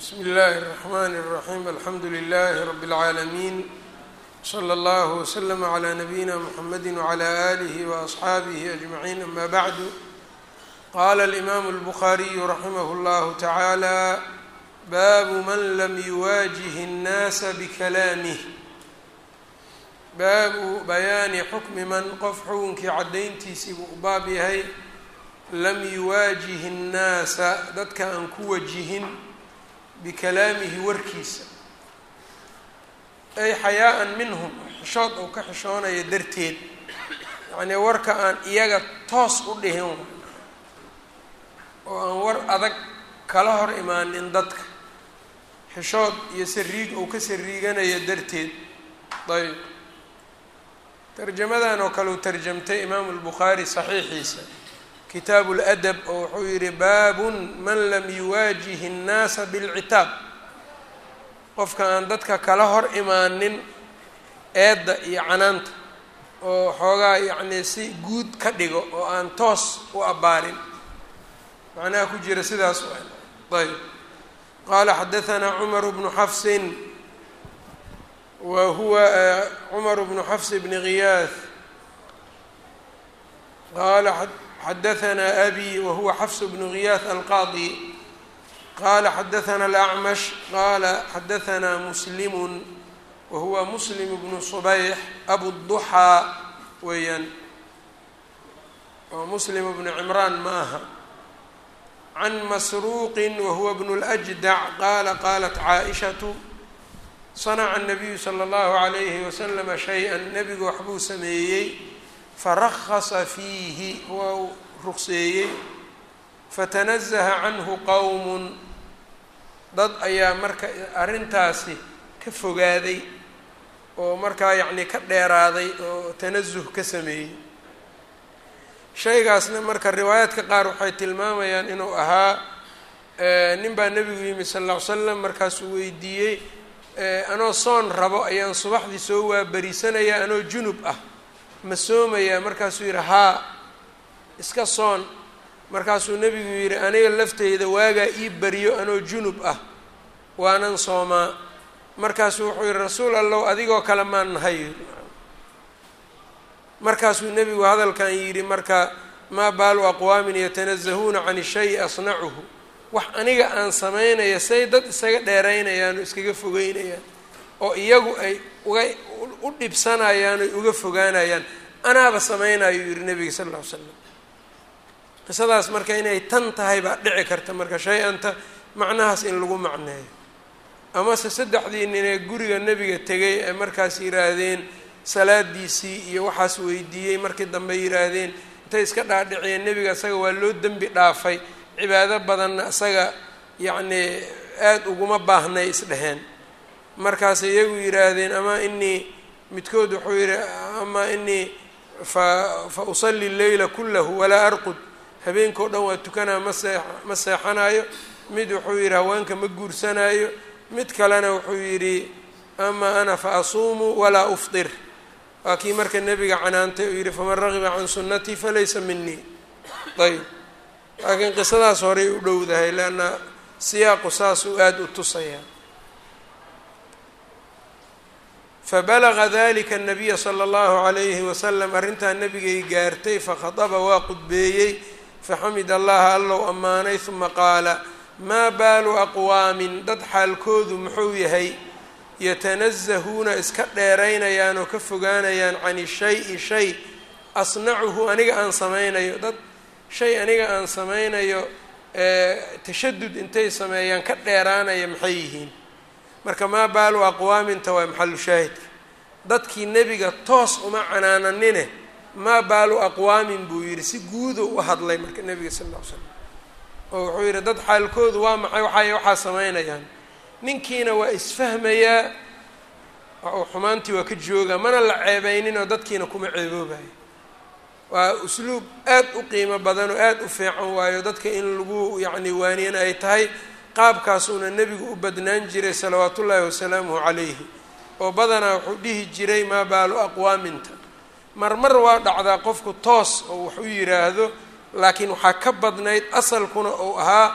bsmi اllahi الرحmn الرaحيم alxamdu لlh رb العaalمين slى اllه وslm عlى نbyina mحamedi وعlى آlih وأصxaabih أجمعين ama bعd qala الإmam الbخariي raximh اllah taعalى bab man lam yuwaaجih الnasa bkalaamih baabu bayaani xukmi man qof xukunkii caddayntiisii buu u baab yahay lam yuwaajihi الnaasa dadka aan ku wajihin bikalaamihi warkiisa ay xayaa-an minhum xishood uu ka xishoonaya darteed yacnii warka aan iyaga toos u dhihin oo aan war adag kala hor imaanin dadka xishood iyo sariig uu ka sariiganaya darteed ayb tarjamadan oo kale uu tarjamtay imaamu lbukhaari saxiixiisa kitaabu ladab oo wuxuu yihi baabun man lam yuwaajihi الnaasa bilcitaab. Qofka aan dadka kala hor imaanin eedda iyo canaanta oo xoogaa yacnii si guud ka dhigo oo aan toos u abbaarin macnaha ku jira sidaas ayb qaala xadahanaa cumar bnu xafsin wa huwa cumar bnu xafs bni ghiyaah qaala xadahanaa abi wahuwa xafs bnu ghiyaah alqaadi qala xadahanaa alacmash qaala xadahanaa muslimun wahuwa muslim bnu subayx abuduxaa weeyaan oo muslim bnu cimraan ma aha can masruuqin wahuwa bnu اljdac qaala qalat caaishatu sanaca الnabiyu slى اllahu عalayhi waslama shay-a nebigu waxbuu sameeyey farakasa fiihi waa uu ruqseeyey fatanazaha canhu qowmun dad ayaa marka arrintaasi ka fogaaday oo markaa yacnii ka dheeraaday oo tanasuh ka sameeyey shaygaasna marka riwaayaadka qaar waxay tilmaamayaan inuu ahaa nin baa nebigu yimi sal lla ly slam markaasuu weydiiyey anoo soon rabo ayaan subaxdii soo waaberisanaya anoo junub ah ma soomayaa markaasuu yidhi haa iska soon. Markaasuu nebigu yidhi aniga lafteyda waagaa ii beriyo anoo junub ah waanan soomaa. Markaasuu wuxuu yihi rasuul allow adigoo kale maan nahay. Markaasuu nebigu hadalkan yidhi marka maa baalu aqwaamin yatanazahuuna can shayi asnacuhu. Wax aniga aan samaynaya say dad isaga dheeraynayaan oo iskaga fogeynayaan oo iyagu ay uga u dhibsanayaan oy uga fogaanayaan. Anaaba samaynayo yihi nebiga sal lla ly slam qisadaas marka inay tan tahay baa dhici karta marka shay-anta macnahaas in lagu macneeyo. Amase saddexdii ninee guriga nebiga tegay ee markaas yidhaahdeen salaadiisii iyo waxaas weydiiyey markii dambe yidhaahdeen intay iska dhaadhiciyeen nebiga isaga waa loo dembi dhaafay. Cibaado badanna isaga yacnii aada uguma baahnay isdheheen markaas iyagu yidhaahdeen ama inii midkood wuxuu yidhi ama inii fa usalli leyla kullahu walaa arqud. Habeenkao dhan waa tukanaa ma ma seexanayo mid wuxuu yidhi haweenka ma guursanaayo. Mid kalena wuxuu yidhi ama ana fa asuumu walaa uftir. Waa kii marka nebiga canaantay uu yidhi faman ragiba can sunnatii falaysa minii ayb laakiin qisadaas horey u dhowdahay leanna siyaaqu saasuu aada u tusayaa fabalaga dalika annabiya sala allahu calayhi wasalam arrintaa nebigay gaartay fakhadaba waa qudbeeyey faxamid allaha allow ammaanay uma qaala maa baalu aqwaamin dad xaalkoodu muxuu yahay yatanazahuuna iska dheeraynayaan oo ka fogaanayaan can shayi shay asnacuhu aniga aan samaynayo dad shay aniga aan samaynayo tashadud intay sameeyaan ka dheeraanaya maxay yihiin marka maa baalu aqwaaminta waa maxalu shaahidka dadkii nebiga toos uma canaananine. Maa baalu aqwaamin buu yidhi si guudo u hadlay marka nebiga sal ly slam oo wuxuu yidhi dad xaalkoodu waa maxay? Waxay waxaa samaynayaan. Ninkiina waa isfahmayaa xumaantii waa ka joogaa mana la ceebeynin oo dadkiina kuma ceeboobayo. Waa usluub aad u qiimo badan oo aad u fiican waayo dadka in lagu yacni waaniyan ay tahay qaabkaasuuna nebigu u badnaan jiray salawaatu ullaahi wasalaamuhu calayhi oo badanaa wuxuu dhihi jiray maa baalu aqwaaminta? Marmar waa dhacdaa qofku toos oo wax yidhaahdo laakiin waxaa ka badnayd asalkuna uu ahaa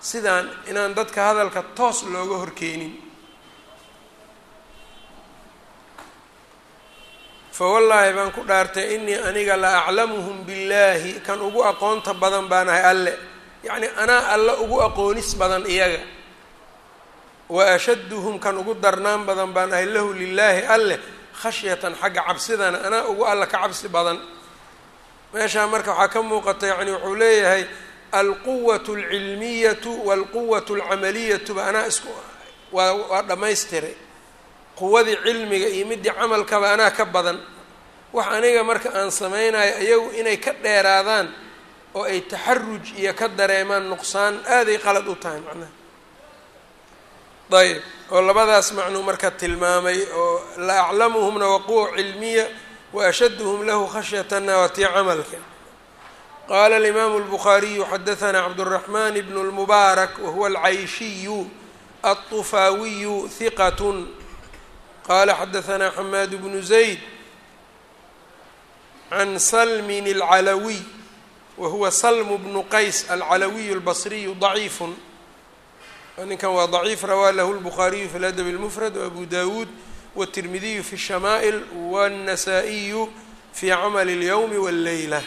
sidaan inaan dadka hadalka toos looga horkeenin. Fa wallaahi baan ku dhaartay inii aniga la aclamuhum billaahi kan ugu aqoonta badan baan ahay alle yacni anaa alle ugu aqoonis badan iyaga. Wa ashadduhum kan ugu darnaan badan baan ahay lahu lilaahi alleh khashyatan xagga cabsidana anaa ugu alla ka cabsi badan. Meeshaa marka waxaa ka muuqata yacni wuxuu leeyahay alquwatu alcilmiyatu waalquwatu alcamaliyatuba anaa isku waa waa dhammaystiray quwadii cilmiga iyo midii camalkaba anaa ka badan. Wax aniga marka aan sameynayo iyagu inay ka dheeraadaan oo ay taxaruj iyo ka dareemaan nuqsaan aaday qalad u tahay macnaha ayb oo labadaas macnuu marka tilmaamay oo la aclamuhumna waa quwa cilmiya wa ashadduhum lahu khashyatana waa tii camalka qaala alimaamu اlbukhaariyu xadahanaa cabdالraxman bn اlmubaarak wahuwa alcayshiyu aلطufaawiyu hiqat qala xadahanaa xamaad bnu zayd can salmin اlcalawiy wahuwa salm bnu qays alcalawiy اlbasriyu ضaciif ninkan waa ضaciif rawaa lahu اlbukhaariyu fi ladab اlmfrad wabu dawuud wالtirmidiyu fi الshamaa'il wالnasaa-iyu fi camal اlyowmi wاlleyla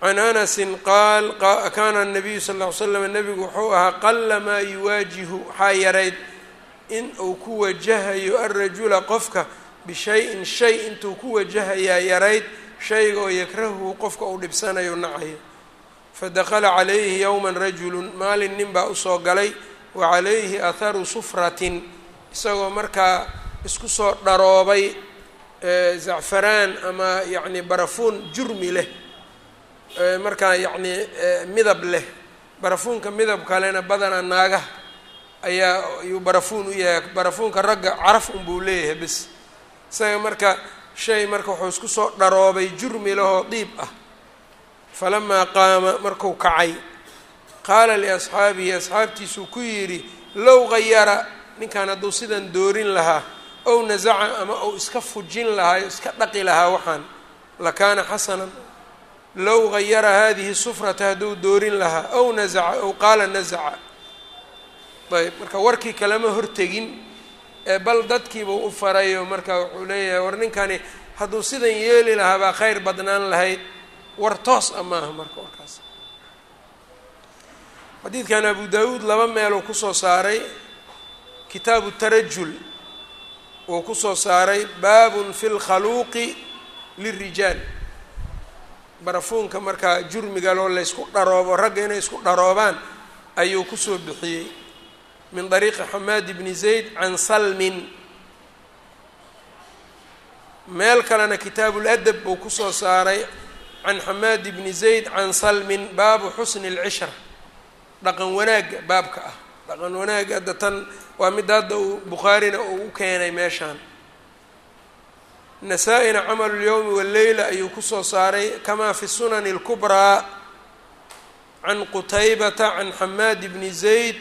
can anasi qaal kaana الnabiyu sal ll ly slam nebigu wuxuu ahaa qala maa yuwaajihu waxaa yarayd in uu ku wajahayo alrajula qofka bishay-in shay intuu ku wajahayaa yarayd shayga oo yakrahuhu qofka uu dhibsanayo nacayo fadakala calayhi yowma rajulu maalin nin baa u soo galay wa calayhi atharu sufratin isagoo markaa isku soo dharoobay zacfaraan ama yacni barafuun jurmi leh markaa yacni midab leh barafuunka midab kalena badanaa naagaha ayaa ayuu barafuun u yahay barafuunka ragga caraf unbuu leeyahay bes isaga marka shay marka wuxuu isku soo dharoobay jurmi lahoo diib ah. Falamaa qaama marku kacay. Qaala liasxaabihi asxaabtiisuu ku yidhi low gayara ninkan hadduu sidan doorin lahaa ow nasaca ama ou iska fujin lahaa iska dhaqi lahaa waxaan lakaana xasanan. Low gayara hadihi sufrata hadduu doorin lahaa ow nasaca ow qaala nasaca ayb marka warkii kalema hortegin bal dadkiibuu u farayo marka wuxuu leeyahay war ninkani hadduu sidan yeeli lahaa baa khayr badnaan lahayd war toos a maaha marka warkaas. Xadiidkan abu daawuud laba meeluu ku soo saaray. Kitaabu tarajul uu ku soo saaray baabun fi lkhaluuqi lirijaal barafuunka markaa jurmiga loo laysku dharoobo ragga inay isku dharoobaan ayuu ku soo bixiyey min ariiqi xamaad bni zayd can salmin. Meel kalena kitaabuladab buu ku soo saaray can xamaad bni zayd can salmin baabu xusni اlcishra dhaqan wanaagga baabka ah. Dhaqan wanaagga hadda tan waa mid hadda uu bukhaarina uu u keenay meeshaan. Nasaa-ina camalu lyowmi walleyla ayuu ku soo saaray kamaa fi sunan اlkubraa can qutaybata can xamaad bni zayd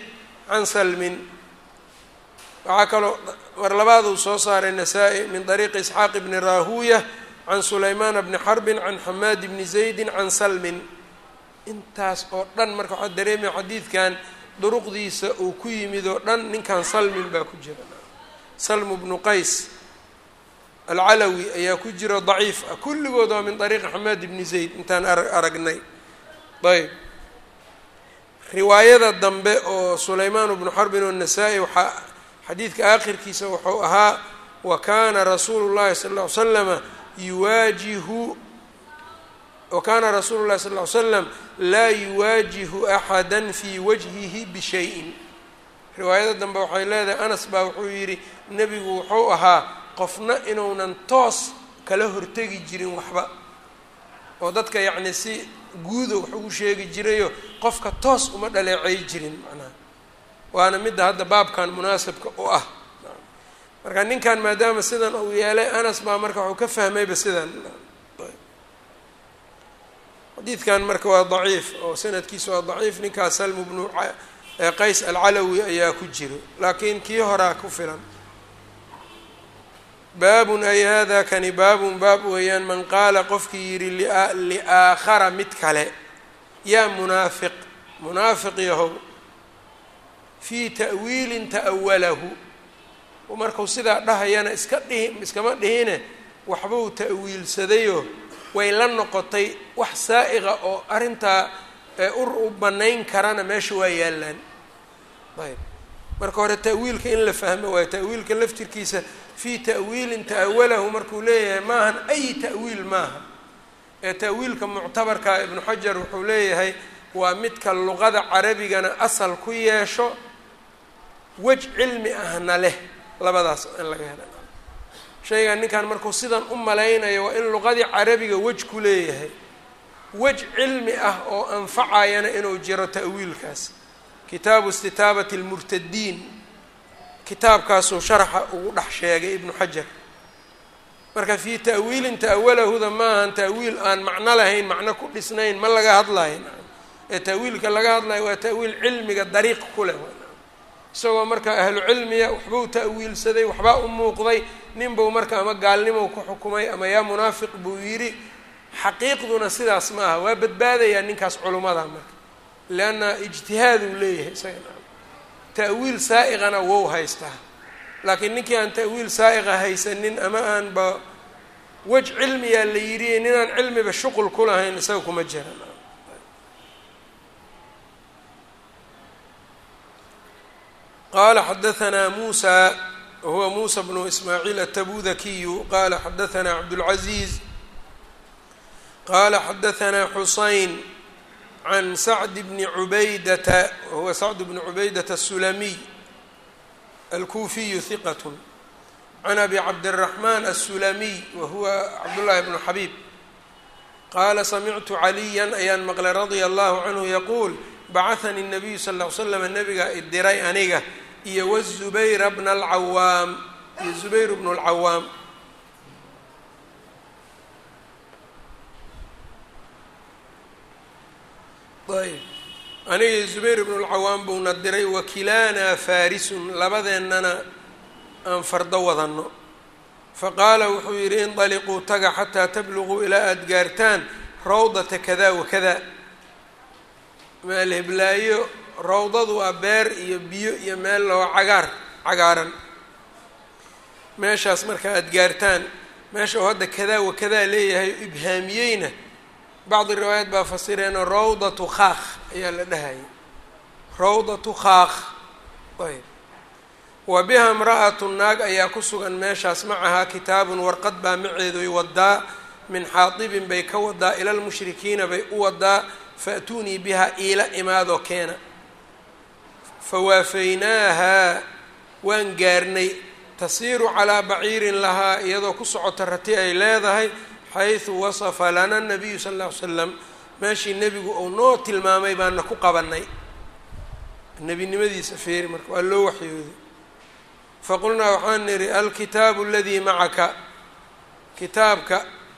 can salmin. Waxaa kaloo mar labaad uu soo saaray nasaa-i min dariiqi isxaaq bni raahuuya can sulaymaana bni xarbin can xamaad bni zaydin can salmin. Intaas oo dhan marka waxaa dareemaya xadiidkan duruqdiisa uu ku yimid oo dhan ninkan salmin baa ku jira. Salmu bnu qays alcalawi ayaa ku jiro daciif ah. Kulligood waa min dariiqi xamaad bni zayd intaan aragnay. Ayb riwaayada dambe oo sulaymaan bnu xarbin oo nasaa-i waxaa xadiidka aakhirkiisa wuxuu ahaa wa kaana rasuulu llahi sala ll ly yuwaajihu wa kaana rasuulu llahi sal ly slam laa yuwaajihu axada fii wajhihi bishayin riwaayada dambe waxay leedahay anas baa wuxuu yidhi nebigu wuxuu ahaa qofna inuunan toos kala hortegi jirin waxba. Oo dadka yacni si guudo wax ugu sheegi jirayo qofka toos uma dhaleecay jirin macnaha. Waana midda hadda baabkan munaasabka u ah. Marka ninkan maadaama sidan uu yeelay anas baa marka waxuu ka fahmayba sidan. Xadiidkan marka waa daciif oo sanadkiisa waa daciif ninkaas salmu bnu qays alcalawi ayaa ku jiro. Laakiin kii horaa ku filan baabun ay hada kani baabun baab weeyaan man qaala qofkii yidhi liaakhara mid kale yaa munaafiq munaafiq yahow fii ta'wiilin ta'awalahu markuu sidaa dhahayana iska dhihi iskama dhihine waxbuu ta'wiilsadayoo way la noqotay wax saa'iqa oo arrintaa ur u bannayn karana meesha waa yaallaan. Ayb marka hore ta'wiilka in la fahmo waayo ta'wiilka laftirkiisa fii ta'wiilin ta'awalahu markuu leeyahay maahan ay ta'wiil maaha ee ta'wiilka muctabarka ibnu xajar wuxuu leeyahay waa midka luqada carabigana asal ku yeesho wej cilmi ahna leh. Labadaas in laga hela shaygan ninkan markuu sidan u malaynayo waa in luqadii carabiga wej ku leeyahay. Wej cilmi ah oo anfacayana inuu jiro ta'wiilkaas. Kitaabu istitaabati lmurtadiin kitaabkaasuu sharaxa ugu dhex sheegay ibnu xajar. Marka fii ta'wiilin ta'awalahuda maahan ta'wiil aan macno lahayn macno ku dhisnayn ma laga hadlayo ee ta'wiilka laga hadlayo waa ta'wiil cilmiga dariiq ku leh. Isagoo marka ahlu cilmiya waxbuu ta'wiilsaday waxbaa u muuqday ninbuu marka ama gaalnimou ku xukumay ama yaa munaafiq buu yidhi xaqiiqduna sidaas ma aha waa badbaadayaa ninkaas culummada marka leanna ijtihaaduu leeyahay isaga ta'wiil saa'iqana wow haystaa laakiin ninkii aan ta'wiil saa'iqa haysanin ama aanba wej cilmiyaa la yidhi ninaan cilmiba shuqul ku lahayn isaga kuma jiran qala xadaanaa muusa wahuwa muusa bnu ismaaciil atabudakiyu qala xadaanaa cabdاlcaziiz qala xadaanaa xusayn can sacd bni cubaydata wahuwa sacd bni cubaydata asulamiy alkuufiyu hiqat can abi cabdiraxmaan asulamiy wahuwa cabdullaahi bnu xabiib qaala samictu caliyan ayaan maqlay radia allahu canhu yaquul bacahani nabiyu sal ly slam nabigaa idiray aniga iyo wazubayra bna alcawaam iyo zubayr bnu lcawaam ayb. Aniga iyo zubayr bnu اlcawaam buuna diray wakilaanaa farisun labadeennana aan fardo wadanno. Faqaala wuxuu yidhi indaliquu taga xataa tabluguu ilaa aada gaartaan rawdata kada wakada meel heblaayo rawdadu waa beer iyo biyo iyo meel loo cagaar cagaaran. Meeshaas marka aada gaartaan meesha oo hadda kadaa wa kadaa leeyahay ibhaamiyeyna bacdi riwaayaat baa fasireenoo rawdatu khaakh ayaa la dhahayay rawdatu khaakh ayb wa biha imra'atu naag ayaa ku sugan meeshaas macahaa kitaabun warqad baa maceedoy wadaa min xaadibin bay ka wadaa ila lmushrikiina bay u wadaa faأtuunii biha iila imaadoo keena fawaafaynaahaa waan gaarnay tasiiru calaa baciirin lahaa iyadoo ku socota rati ay leedahay xaysu wasafa lana nabiyu sal lla ly slam meeshii nebigu uu noo tilmaamay baana ku qabanay nebinimadiisa feeri marka waa loo waxyooday. Faqulnaa waxaan nidhi alkitaabu aladii macaka kitaabka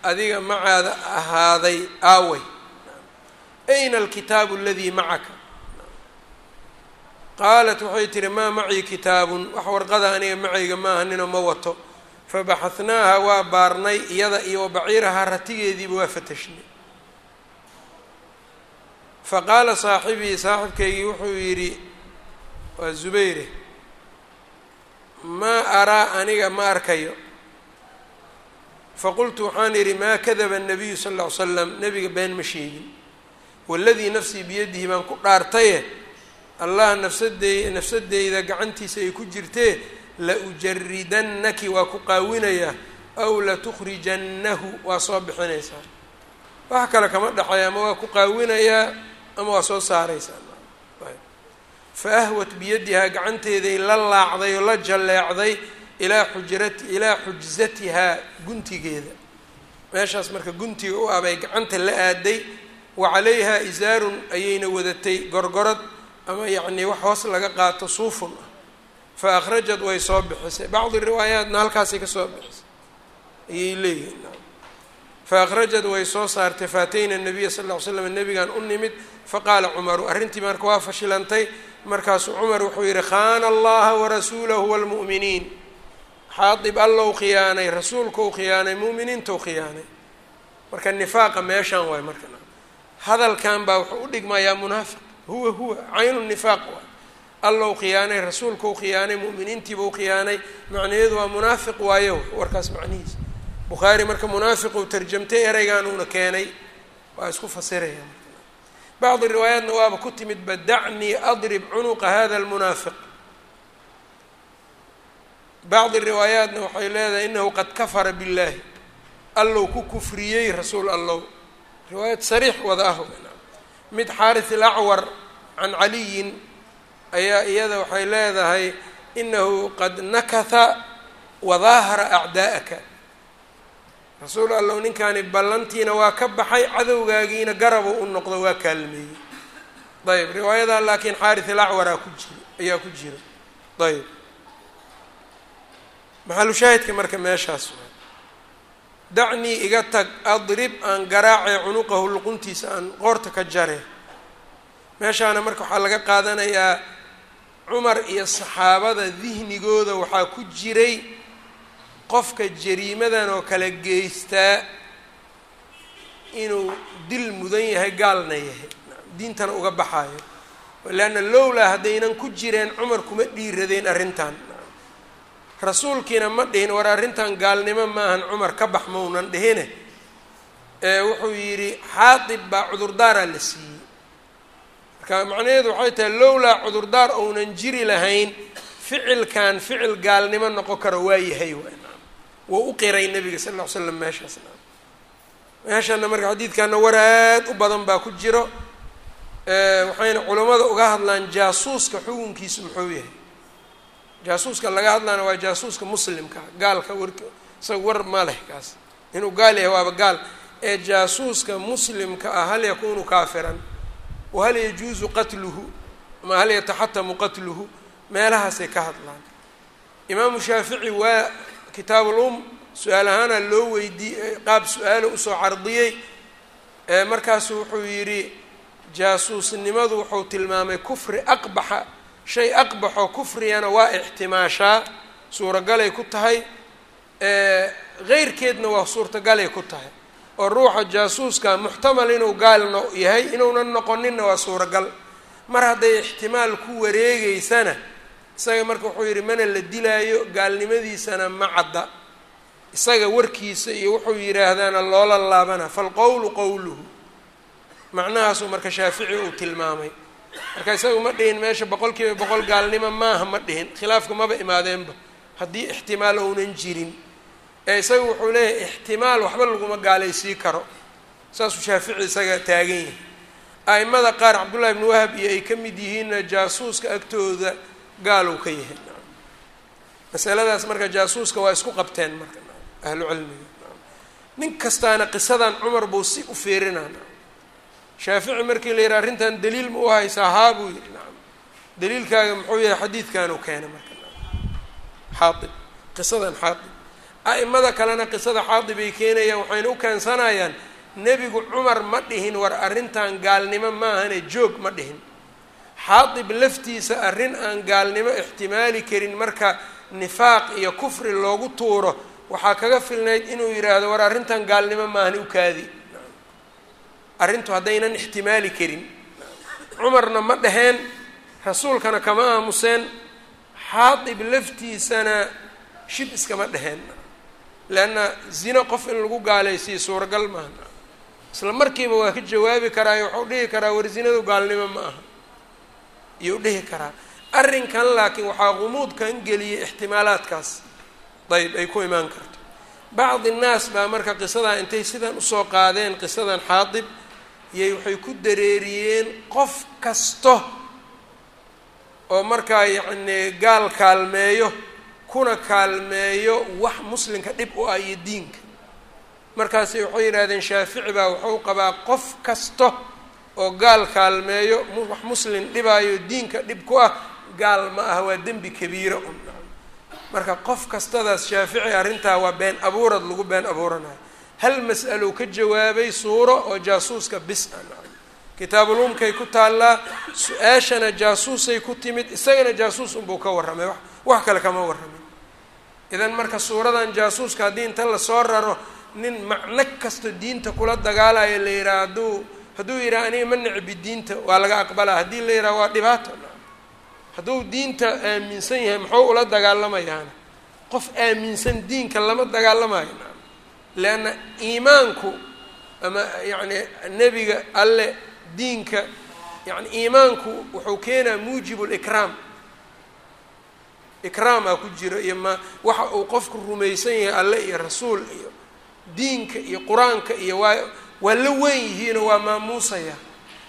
adiga macaada ahaaday aaway. Ayna alkitaabu aladii macaka? Qaalat waxay tihi maa macii kitaabun? Wax warqada aniga macayga maaha ninoo ma wato fabaxahnaaha waa baarnay iyada iyo wabaciirahaa ratigeediiba waa fatashnay faqaala saaxibii saaxibkaygii wuxuu yidhi waa zubayre maa araa aniga ma arkayo? Faqultu waxaan idhi maa kadaba الnabiyu sal ll ly slam nebiga been ma sheegin. Waladii nafsii biyadihi baan ku dhaartaye allah nafsadey nafsadeyda gacantiisa ay ku jirtee la-ujaridannaki waa ku qaawinayaa aw latukhrijannahu waa soo bixinaysaa wax kale kama dhexeeya ama waa ku qaawinayaa ama waa soo saaraysaa fa ahwat biyadihaa gacanteeday la laacday oo la jalleecday ilaa xujrat ilaa xujzatihaa guntigeeda. Meeshaas marka guntiga u abay gacanta la aaday wa calayhaa isaarun ayayna wadatay gorgorad ama yacnii wax hoos laga qaato suufun. ah fa akhrajad way soo bixisay bacdi riwaayaatna halkaasay ka soo bixisay ayay leeyihiin fa akhrajad way soo saartay faatayna nabiya sal ll ly slam nabigaan u nimid faqaala cumaru arrintii marka waa fashilantay markaasuu cumar wuxuu yidhi khaana allaha warasuulahu waalmu'miniin xaadib allow khiyaanay rasuulkau khiyaanay mu'miniintau khiyaanay marka nifaaqa meeshaan waay marka hadalkan baa wuxuu u dhigmayaa munaafiq huwa huwa caynu nifaaq waay allow khiyaanay rasuulkau khiyaanay mu'miniintiibau khiyaanay. Macnaheedu waa munaafiq waayo warkaas macnihiisa. Bukhaari marka munaafiquu tarjamtay ereyganuuna keenay waa isku fasiraya. Bacdi riwaayaatna waaba ku timid ba dacnii adrib cunuqa hada almunaafiq. Bacdi riwaayaatna waxay leedahay inahu qad kafara biاllahi allow ku kufriyey rasuul allow riwaayad sariix wada ah. Mid xaaris alacwar can caliyin ayaa iyada waxay leedahay inahu qad nakatha wadaahara acdaa'aka rasuul allow ninkaani ballantiina waa ka baxay cadowgaagiina garabuu u noqdo waa kaalmeeyey. Ayb riwaayadaa laakiin xaaris alacwaraa ku jira ayaa ku jira. Ayb maxalu shaahidka marka meeshaas waa dacnii iga tag adrib aan garaacee cunuqahu luquntiisa aan qoorta ka jare meeshaana marka waxaa laga qaadanayaa cumar iyo saxaabada dihnigooda waxaa ku jiray qofka jariimadan oo kale geystaa inuu dil mudan yahay gaalna yahay diintana uga baxaayo. Leanna lowlaa haddaynan ku jireen cumar kuma dhiiradeen arrintan. Rasuulkiina ma dhihin war arrintan gaalnimo maahan cumar ka bax maunan dhihine. Ee wuxuu yidhi xaadib baa cudurdaaraa la siiyey macnaheedu waxay tahay lowlaa cudurdaar ounan jiri lahayn ficilkan ficil gaalnimo noqon karo waa yahay wuu u qiray nabiga sal ll ly slam meeshaasna meeshana marka xadiidkana war aad u badan baa ku jiro waxayna culammada uga hadlaan jaasuuska xukunkiisu muxuu yahay. Jaasuuska laga hadlaana waa jaasuuska muslimka gaalka wark isaga war ma leh kaas. Inuu gaal yahay waaba gaal. Ee jaasuuska muslimka ah hal yakunu kaafiran wa hal yajuusu qatluhu? Ama hal yataxatamu qatluhu? Meelahaasay ka hadlaan. Imaamu shaafici waa kitaabul um su'aal ahaana loo weydiiyey qaab su'aalo u soo cardiyey. Markaasu wuxuu yidhi jaasuusnimadu wuxuu tilmaamay kufri aqbaxa shay aqbaxoo kufrigana waa ixtimaashaa suuragalay ku tahay. Heyrkeedna waa suurtagalay ku tahay oo ruuxa jaasuuska muxtamal inuu gaalno yahay inuunan noqoninna waa suuragal. Mar hadday ixtimaal ku wareegeysana isaga marka wuxuu yidhi mana la dilaayo gaalnimadiisana ma cadda isaga warkiisa iyo wuxuu yidhaahdaana loola laabana falqowlu qowluhu macnahaasuu marka shaafici uu tilmaamay. Marka isagu ma dhihin meesha boqol kiiba boqol gaalnimo maaha ma dhihin. Khilaafka maba imaadeenba. Haddii ixtimaal ounan jirin ee isaga wuxuu leeyahay ixtimaal waxba laguma gaalaysii karo. Saasuu shaafici isaga taagan yahay. A'imada qaar cabdullahi ibnu wahab iyo ay ka mid yihiinna jaasuuska agtooda gaalow ka yahay. Masaladaas marka jaasuuska waa isku qabteen marka ahlu cilmiga. Nin kastaana qisadan cumar buu si u fiirinaa shaafici markii la yidhaha arrintan daliil ma u haysaa haa buu yidhi. Nacam daliilkaaga muxuu yahay xadiidkan u keenay marka. Xaaib qisadan xaaib a'imada kalena qisada xaaib ay keenayaan waxayna u keensanayaan nebigu cumar ma dhihin war arrintan gaalnimo maahane joog ma dhihin. Xaaib laftiisa arrin aan gaalnimo ixtimaali karin marka nifaaq iyo kufri loogu tuuro waxaa kaga filnayd inuu yidhaahdo war arrintan gaalnimo maahane u kaadi. Arrintu haddaynan ixtimaali karin. Cumarna ma dhaheen rasuulkana kama aamuseen xaadib laftiisana shib iskama dheheen leanna zino qof in lagu gaalaysiiyo suuragal maaha isla markiiba waa ka jawaabi karaayo waxau dhihi karaa war zinadu gaalnimo ma aha iyou dhihi karaa arrinkan laakiin waxaa qumuudkan geliyay ixtimaalaadkaas dayb ay ku imaan karto bacdi nnaas baa marka qisadaa intay sidan u soo qaadeen qisadan xaadib iyay waxay ku dareeriyeen qof kasto oo markaa yacni gaal kaalmeeyo kuna kaalmeeyo wax muslimka dhib u ah iyo diinka. Markaasi waxay yidhahdeen shaafici baa wuxuu qabaa qof kasto oo gaal kaalmeeyo wax muslim dhibaayo diinka dhib ku ah gaal ma ah waa dembi kabiira un marka qof kastadaas shaafici arrintaa waa been abuurad lagu been abuuranayo. Hal mas'alow ka jawaabay suuro oo jaasuuska bis a kitaabulumkay ku taallaa su'aashana jaasuusay ku timid isagana jaasuus unbuu ka warramay wax kale kama warramin. Idan marka suuradan jaasuuska haddii inta la soo raro nin macno kasta diinta kula dagaalayo la yidhaha hadduu hadduu yidhaha aniga ma necbi diinta waa laga aqbalaa. Haddii la yidhaha waa dhibaato. Hadduu diinta aaminsan yahay muxuu ula dagaalamayaana? Qof aaminsan diinka lama dagaalamayo. Leanna iimaanku ama yacni nebiga alle diinka yani iimaanku wuxuu keenaa muujibu likraam ikraamaa ku jiro iyo ma waxa uu qofku rumaysan yahay alle iyo rasuul iyo diinka iyo qur'aanka iyo waa waa la weyn yihiinoo waa maamuusaya.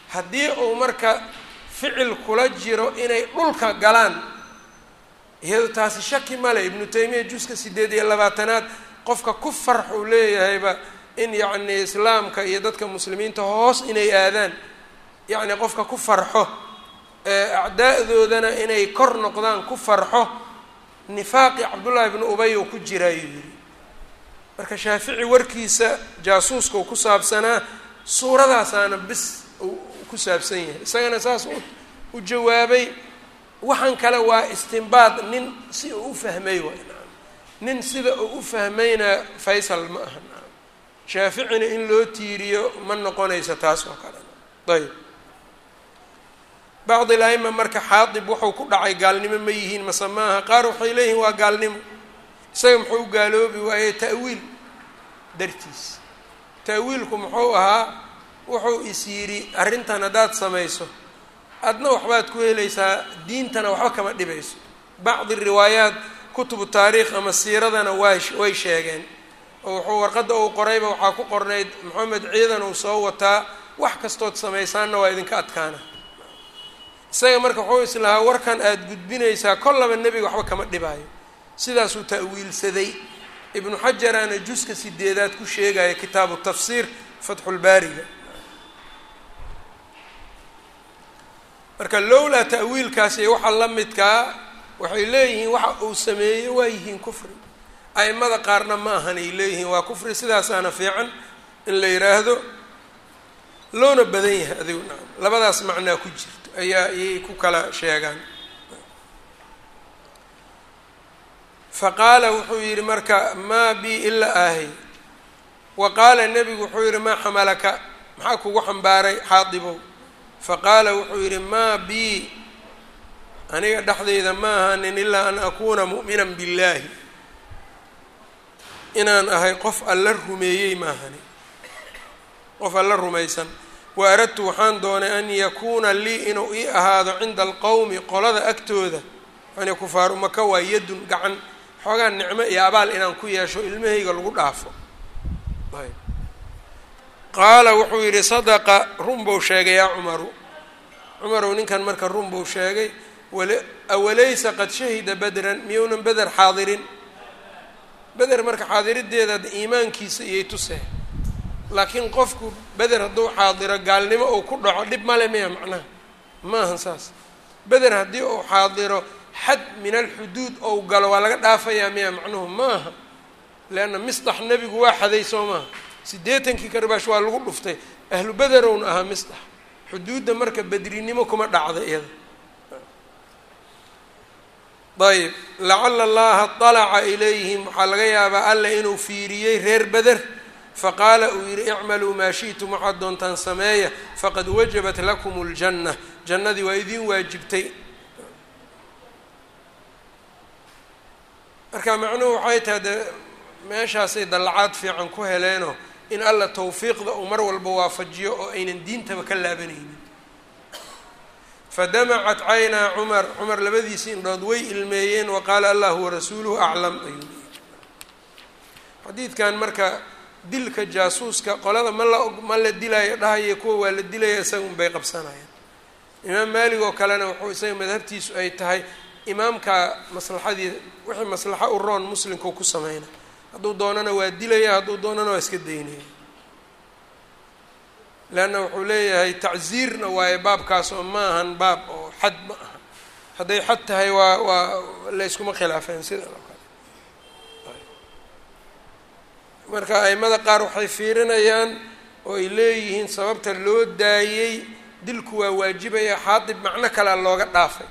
Haddii uu marka ficil kula jiro inay dhulka galaan iyado taasi shaki male ibnu taymiya juska sideed iyo labaatanaad qofka ku farx uu leeyahayba in yacni islaamka iyo dadka muslimiinta hoos inay aadaan yacni qofka ku farxo acdaa-doodana inay kor noqdaan ku farxo nifaaqi cabdullaahi bnu ubay uu ku jira ayuu yidhi marka shaafici warkiisa jaasuuskau ku saabsanaa suuradaasaana bis ku saabsan yahay. Isagana saas u jawaabay waxaan kale waa istimbaad nin si uu u fahmay waay naam. Nin sida uu u fahmayna faysal ma aha naam. Shaaficina in loo tiiriyo ma noqonaysa taas oo kale ayb bacdi l-aima marka xaadib wuxuu ku dhacay gaalnimo ma yihiin mase maaha qaar waxay leeyihiin waa gaalnimo. Isaga muxuu gaaloobi waaye ta'wiil. Dartiis. Ta'wiilku muxuu ahaa wuxuu is yidhi arrintan haddaad samayso adna waxbaad ku helaysaa diintana waxba kama dhibayso. Bacdi riwaayaat kutubu taariikh ama siiradana way way sheegeen. Oo wuxuu warqadda uu qorayba waxaa ku qornayd maxamed ciidan uu soo wataa wax kastood samaysaanna waa idinka adkaana isaga marka wuxuu islahaa warkan aada gudbinaysaa kollaba nebiga waxba kama dhibaayo. Sidaasuu ta'wiilsaday. Ibnu xajaraana juska sideedaad ku sheegaya kitaabu tafsiir fatxulbaariga marka lowlaa ta'wiilkaasi waxa la midkaa waxay leeyihiin waxa uu sameeyey waa yihiin kufri. A'imada qaarna ma ahan ay leeyihiin waa kufri. Sidaasaana fiican in la yidhaahdo loona badan yahay adigu nacam labadaas macnaa ku jirto ayaa ayay ku kala sheegaan fa qaala wuxuu yidhi marka maa bi ilaa ahay wa qaala nebigu wuxuu yidhi maa xamalaka maxaa kugu xambaaray xaadibow? Fa qaala wuxuu yidhi maa bi aniga dhexdayda ma ahanin ilaa an akuuna mu'minan billaahi. Inaan ahay qof alla rumeeyey maahani qof alla rumaysan wa aradtu waxaan doonay an yakuuna lii inuu ii ahaado cinda alqowmi qolada agtooda. Yani kufaaru maka waa yadun gacan. Xoogaa nicmo iyo abaal inaan ku yeesho ilmahayga lagu dhaafo. Qaala wuxuu yidhi sadaqa run buu sheegay yaa cumaru. Cumarow ninkan marka run buu sheegay awalaysa qad shahida bedran miyounan beder xaadirin? Beder marka xaadirideeda iimaankiisa iyay tusee laakiin qofku beder hadduu xaadiro gaalnimo uu ku dhaco dhib male miya macnaha. Maahan saas. Beder haddii uu xaadiro xad min alxuduud ou galo waa laga dhaafayaa miya macnuhu maaha leanna misdax nebigu waa xaday soo maaha. Siddeetankii karbaash waa lagu dhuftay. Ahlu bederowna ahaa misdax xuduudda marka bedrinimo kuma dhacda iyada. Ayb lacala allaha طalaca ilayhim. Waxaa laga yaabaa alla inuu fiiriyey reer beder faqaala uu yidhi icmaluu maa shi'tum waxaad doontaan sameeya faqad wajabat lakum اljanna jannadii waa idin waajibtay. Marka macnuhu waxay tahay dee meeshaasay dallacaad fiican ku heleenoo in alla tawfiiqda uu mar walba waafajiyo oo aynan diintaba ka laabanaynin. Fadamacat caynaa cumar. Cumar labadiisii indhood way ilmeeyeen wa qaala allahu warasuuluhu aclam ayuu xadiidkan marka dilka jaasuuska qolada ma la ma la dilaayo dhahaya kuwa waa la dilaya isaga un bay qabsanayaan. Imaam maalig oo kalena wuxuu isaga madhabtiisu ay tahay imaamka maslaxadii wixii maslaxa u roon muslimkau ku sameyna hadduu doonana waa dilaya hadduu doonana waa iska daynaya. Leanna wuxuu leeyahay tacziirna waaye baabkaas oo ma ahan baab oo xad ma aha hadday xad tahay waa waa la yskuma khilaafeen sidan oo kale marka aimada qaar waxay fiirinayaan oo ay leeyihiin sababta loo daayey dilku waa waajibaya xaadib macno kalea looga dhaafay.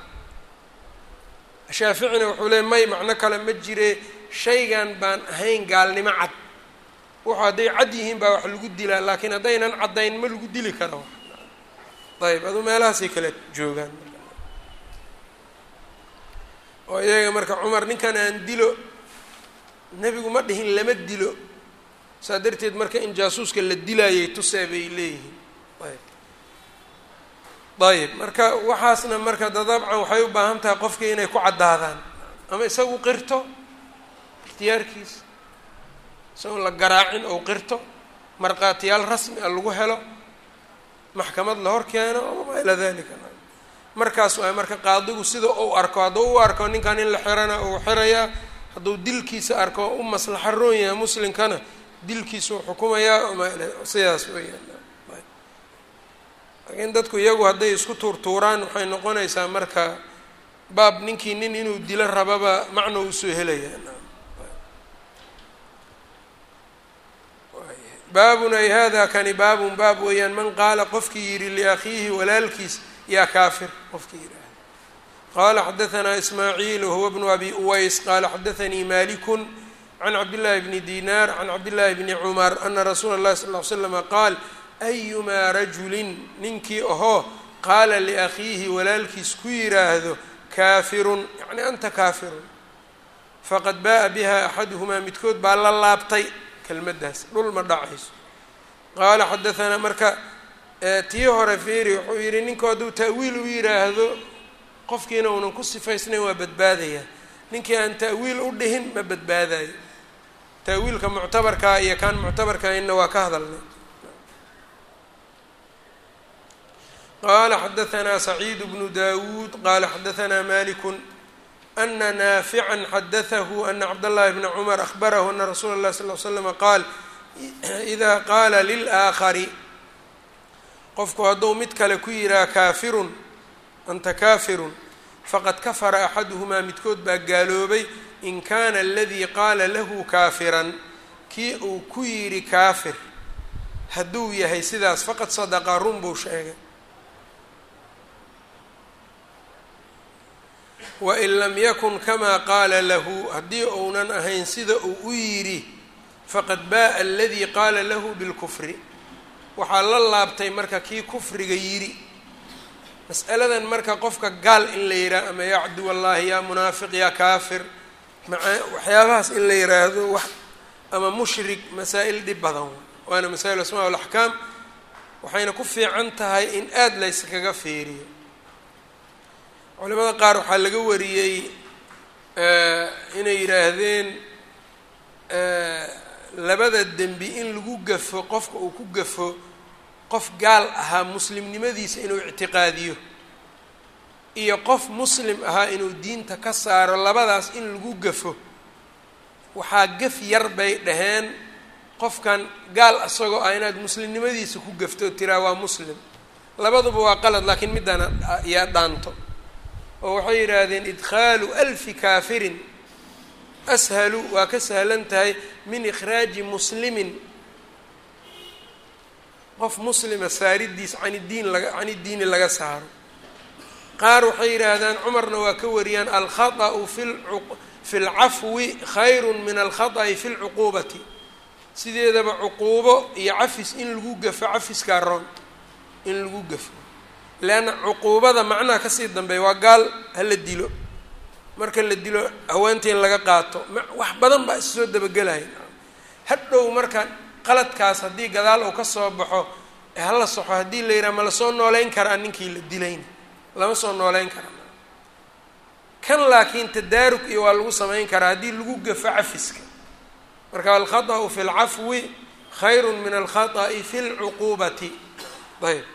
Shaaficina wuxuu leeyay may macno kale ma jire shaygan baan ahayn gaalnimo cad. Wuxuu hadday cad yihiin baa wax lagu dilaa laakiin haddaynan caddayn ma lagu dili karo. Ayb aduu meelahaasay kala joogaan. Oo iyaga marka cumar ninkan aan dilo nebigu ma dhihin lama dilo saa darteed marka in jaasuuska la dilaayay tusee bay leeyihiin. Ayb. Ayb. Marka waxaasna marka da dabcan waxay u baahan tahay qofkii inay ku caddaadaan. Ama isagu qirto ikhtiyaarkiisa isagoon la garaacin ou qirto markhaatiyaal rasmi a lagu helo. Maxkamad la hor keeno ama ilaa dalika markaas waay marka qaadigu sida uu arko hadduu u arko ninkan in la xirana uu xirayaa hadduu dilkiisa arko u maslaxa roon yahay muslimkana dilkiisuu xukumayaa sidaas weyaan laakiin dadku iyagu hadday isku tuurtuuraan waxay noqonaysaa marka baab ninkii nin inuu dilo rababa macno u soo helayaa baabun ay hada kani baabun baab weeyaan man qaala qofkii yidhi liakhiihi walaalkiis yaa kaafir qofkii yidhaahda qaala xadahanaa ismaaciil wahuwa bnu abi uways qaala xadathanii malikun can cabdillaahi bni dinaar can cabdillaahi bni cumar ana rasuula اllahi sal ly slama qaal ayumaa rajulin ninkii ahoo qaala liakhiihi walaalkiis ku yidhaahdo kaafirun yacni anta kaafirun faqad ba'a biha axaduhumaa midkood baa la laabtay kelmaddaas dhul ma dhacayso qaala xadahanaa marka tii hore fiiri wuxuu yidhi ninku hadduu ta'wiil u yidhaahdo qofkiina uunan ku sifaysnayn waa badbaadaya ninkii aan ta'wiil u dhihin ma badbaadayo ta'wiilka muctabarkaa iyo kaan muctabarkaayna waa ka hadalnay. Qala xadahanaa saciid bnu dawuud qala xadahanaa malikun ana naafican xadatahu ana cabdاllahi bna cumar ahbarahu ana rasuula اllahi sal l slama qaal ida qaala lilaakari qofku hadduu mid kale ku yihaha kaafirun anta kaafirun faqad kafara axaduhumaa midkood baa gaaloobay in kana aladii qaala lahu kaafiran kii uu ku yidhi kaafir hadduu yahay sidaas faqad sadaqa run buu sheegay. Wain lam yakun kamaa qaala lahu haddii uunan ahayn sida uu u yidhi faqad ba'a aladii qaala lahu bilkufri. Waxaa la laabtay marka kii kufriga yidhi. Mas'aladan marka qofka gaal in la yidhaah ama yaa cabdiwallaahi yaa munaafiq yaa kaafir waxyaabahaas in la yidhaahdo wax ama mushrik masaa'il dhib badan. Waana masaa'il asmaa alaxkaam waxayna ku fiican tahay in aada layskaga fiiriyo. Culimada qaar waxaa laga wariyey inay yidhaahdeen labada dembi in lagu gafo qofka uu ku gafo qof gaal ahaa muslimnimadiisa inuu ictiqaadiyo iyo qof muslim ahaa inuu diinta ka saaro labadaas in lagu gafo waxaa gaf yar bay dhaheen. Qofkan gaal isagoo ah inaad muslimnimadiisa ku gafto tiraa waa muslim. Labaduba waa qalad laakiin middana yaa dhaanto. Oo waxay yidhaahdeen idkhaalu alfi kaafirin. Ashalu waa ka sahlan tahay min ikhraaji muslimin. Qof muslima saaridiis can iddiin laga can iddiini laga saaro qaar waxay yidhaahdaan cumarna waa ka wariyaan alkhaطأu fi fi lcafwi khayru min alkhaطأi fi lcuquubati sideedaba cuquubo iyo cafis in lagu gafo cafiskaa roon in lagu gafo leanna cuquubada macnaha kasii dambeeya waa gaal hala dilo marka la dilo haweenta in laga qaato wax badan baa is soo dabagelaya hadhow marka qaladkaas haddii gadaal uu ka soo baxo hala soxo haddii la yidhaha ma lasoo nooleyn karaa ninkii la dilayna lama soo nooleyn kara kan laakiin tadaarug iyo waa lagu samayn karaa haddii lagu gafo cafiska marka alkhaطأu fi اlcafwi khayru min alkhaطأi fi اlcuquubati ayb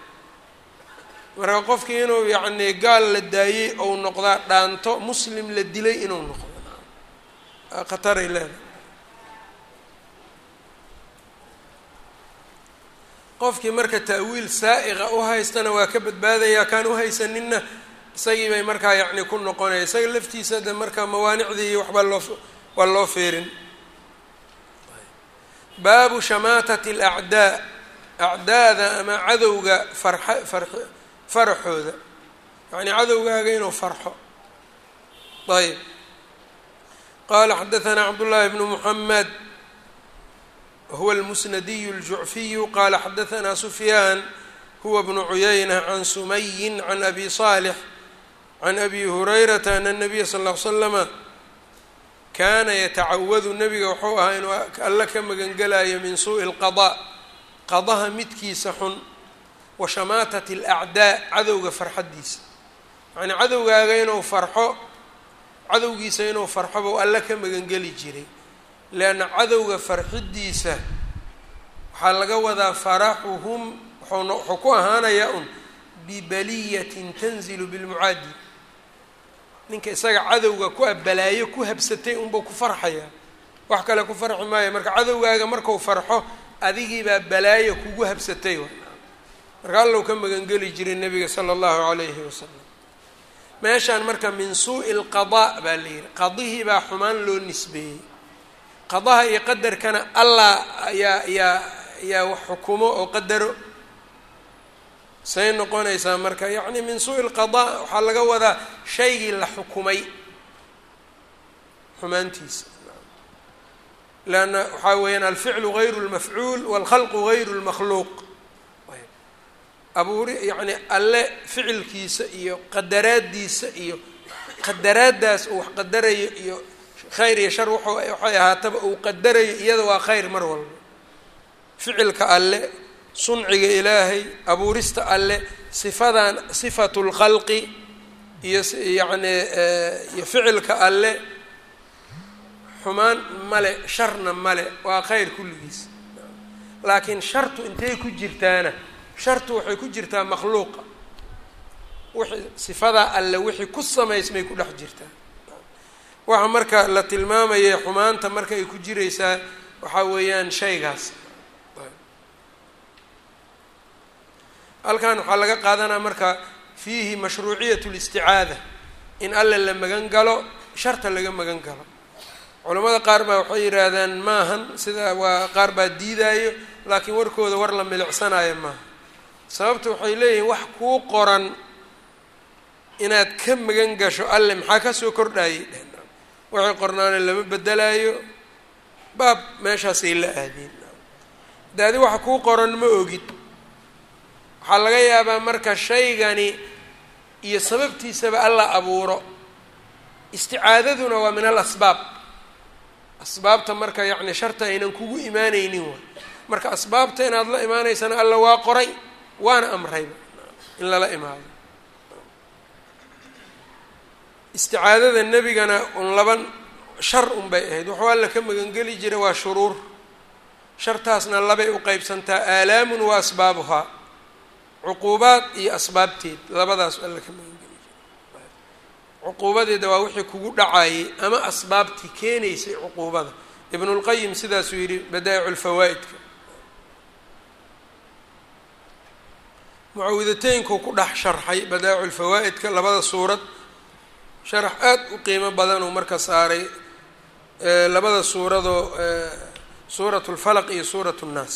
marka qofkii inuu yacni gaal la daayey ou noqdaa dhaanto muslim la dilay inuu noqdo khataray leedahay Qofkii marka ta'wiil saa'iqa u haystana waa ka badbaadayaa kaan uhaysaninna isagii bay markaa yacni ku noqonaya. Isaga laftiisa de marka mawaanicdii waxbaa loo waa loo feerin. Baabu shamaatati alacdaa acdaada ama cadowga farxa far faraxooda yacni cadowgaaga inuu farxo. Ayb qaala xadahanaa cabdullaahi bnu muxamed wahuwa almusnadiyu اljucfiyu qala xadahanaa sufyaan huwa bnu cuyayna can sumayin can abi صaalix can abi hurayrata ana الnabiya sal ll ly slama kaana yatacawadu nebiga wuxuu ahaa inuu alla ka magangelayo min suuءi اlqaضاء qadaha midkiisa xun wa shamaatat اlacdaa cadowga farxaddiisa yacnii cadowgaaga inuu farxo cadowgiisa inuu farxo buu alla ka magangeli jiray leanna cadowga farxidiisa waxaa laga wadaa faraxuhum wuxuu ku ahaanayaa un bibaliyatin tanzilu bilmucaadi ninka isaga cadowga ku abalaayo ku habsatay unbuu ku farxayaa wax kale ku farxi maayo marka cadowgaaga marku farxo adigiibaa balaayo kugu habsatay marka allow ka magangeli jiray nabiga sala allahu calayhi wasalam meeshaan marka min suu'i alqadaa baa la yihi qadihii baa xumaan loo nisbeeyey qadaha iyo qadarkana allah ayaa yaa yaa wax xukumo oo qadaro say noqonaysaa. Marka yacni min suu'i waxaa laga wadaa shaygii la xukumay xumaantiisa. Leanna waxaa weeyaan alficlu gayru lmafcuul walkhalqu gayru lmakhluuq abuuri yacni alle ficilkiisa iyo qadaraaddiisa iyo qadaraaddaas uu wax qadarayo iyo khayr iyo shar wuxuu waxay ahaataba uu qadarayo iyada waa khayr mar walba. Ficilka alle sunciga ilaahay abuurista alle sifadan sifatu lkhalqi iyo yacni iyo ficilka alle xumaan male sharna male waa khayr kulligiis. Laakiin shartu intay ku jirtaana shartu waxay ku jirtaa makhluuqa. Wixii sifadaa alle wixii ku samaysmay ku dhex jirtaa waxa marka la tilmaamayay xumaanta marka ay ku jiraysaa waxaa weeyaan shaygaas. Halkan waxaa laga qaadanaa marka fiihi mashruuciyat listicaada in alle la magan galo sharta laga magan galo. Culamada qaar baa waxay yidhaahdaan maahan sida waa qaar baa diidaayo laakiin warkooda war la milicsanayo maaha. Sababta waxay leeyihiin wax kuu qoran inaad ka magan gasho alle maxaa ka soo kordhayay dheh waxay qornaane lama bedelaayo baab meeshaasay la aadeen de adi waxa kuu qoran ma ogid waxaa laga yaabaa marka shaygani iyo sababtiisaba alla abuuro. Isticaadaduna waa min al asbaab asbaabta marka yacni sharta aynan kugu imaaneynin wa marka asbaabta inaad la imaaneysana alla waa qoray waana amrayba in lala imaado isticaadada nebigana un laban shar un bay ahayd. Wuxuu alla ka magangeli jiray waa shuruur. Shartaasna labay u qeybsantaa aalaamun wa asbaabuhaa cuquubaad iyo asbaabteed labadaas alla ka magangeli jiray cuquubadeeda waa wixii kugu dhacayay ama asbaabtii keenaysay cuquubada. Ibnulqayim sidaasuu yidhi badaa'icu lfawaa'idka mucawidateynku ku dhex sharxay badaa'icu lfawaa'idka labada suurad sharax aada u qiimo badan uu marka saaray labada suuradoo suurat lfalaq iyo suurat nnaas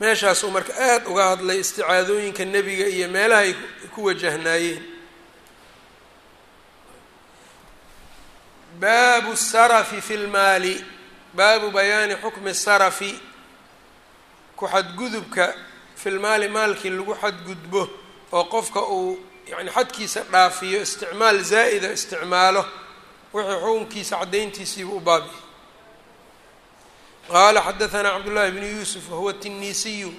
meeshaasuu marka aada uga hadlay isticaadooyinka nebiga iyo meelaha ay ku wajahnaayeen. Baabu sarafi fi lmaali baabu bayaani xukmi sarafi ku xadgudubka fi lmaali maalkii lagu xadgudbo oo qofka uu yani xadkiisa dhaafiyo isticmaal zaa'ida isticmaalo wixii xukunkiisa caddayntiisiibu u baabiya qaala xadaثna cabdullahi bnu yuusuf wahuwa الtinisiyu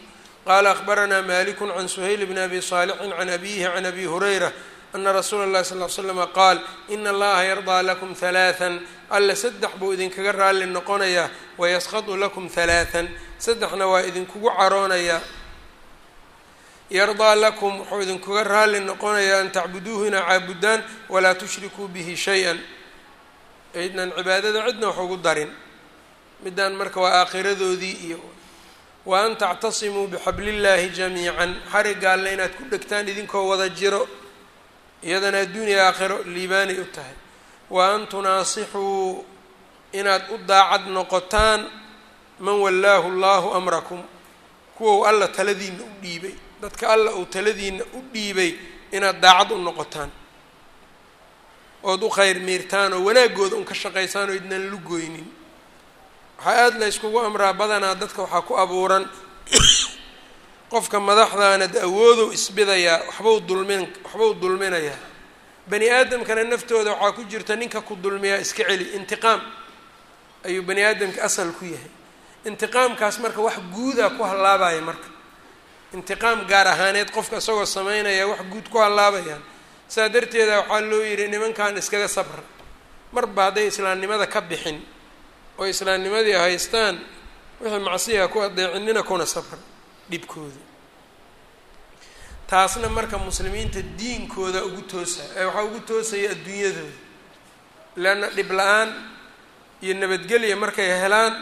qaala akhbaranaa maliku can suhayl bni abi صaalixin can abihi can abi hurayra ana rasuula اllahi sal ly slama qaal ina allaha yardaa lakum halaaثan alle saddex buu idinkaga raalli noqonayaa wayaskadu lakum halaaثan saddexna waa idinkugu caroonayaa yardaa lakum wuxuu idinkuga raalli noqonayaa an tacbuduuhu inaa caabudaan walaa tushrikuu bihi shay-an. Aydnan cibaadada cidna wax ugu darin. Middan marka waa aakhiradoodii iyo wa an tactasimuu bixablillaahi jamiican. Xarigga alle inaad ku dhegtaan idinkoo wada jiro iyadana adduuniya aakhiro liibaanay u tahay. Wa an tunaasixuu inaad u daacad noqotaan man wallaahu allahu amrakum. Kuwow alla taladiina u dhiibay dadka alla uu taladiina u dhiibay inaad daacad u noqotaan ood u khayr miirtaan oo wanaaggooda un ka shaqaysaan oo idnan lugoynin waxaa aada la yskugu amraa badanaa dadka waxaa ku abuuran qofka madaxdaana de awoodow isbidayaa waxbau dulmin waxbau dulminayaa. Bani aadamkana naftooda waxaa ku jirta ninka ku dulmiyaa iska celi intiqaam. Ayuu bani aadamka asal ku yahay. Intiqaamkaas marka wax guudaa ku hallaabaya marka intiqaam gaar ahaaneed qofka isagoo sameynaya wax guud ku hallaabayaan saa darteeda waxaa loo yidhi nimankan iskaga sabra marba hadday islaamnimada ka bixin oo islaamnimadii haystaan wixii macsiya ku adeecinina kuna sabra dhibkooda. Taasna marka muslimiinta diinkooda ugu toosa ee waxaa ugu toosaya adduunyadooda. Leanna dhib la'aan iyo nabadgelya markay helaan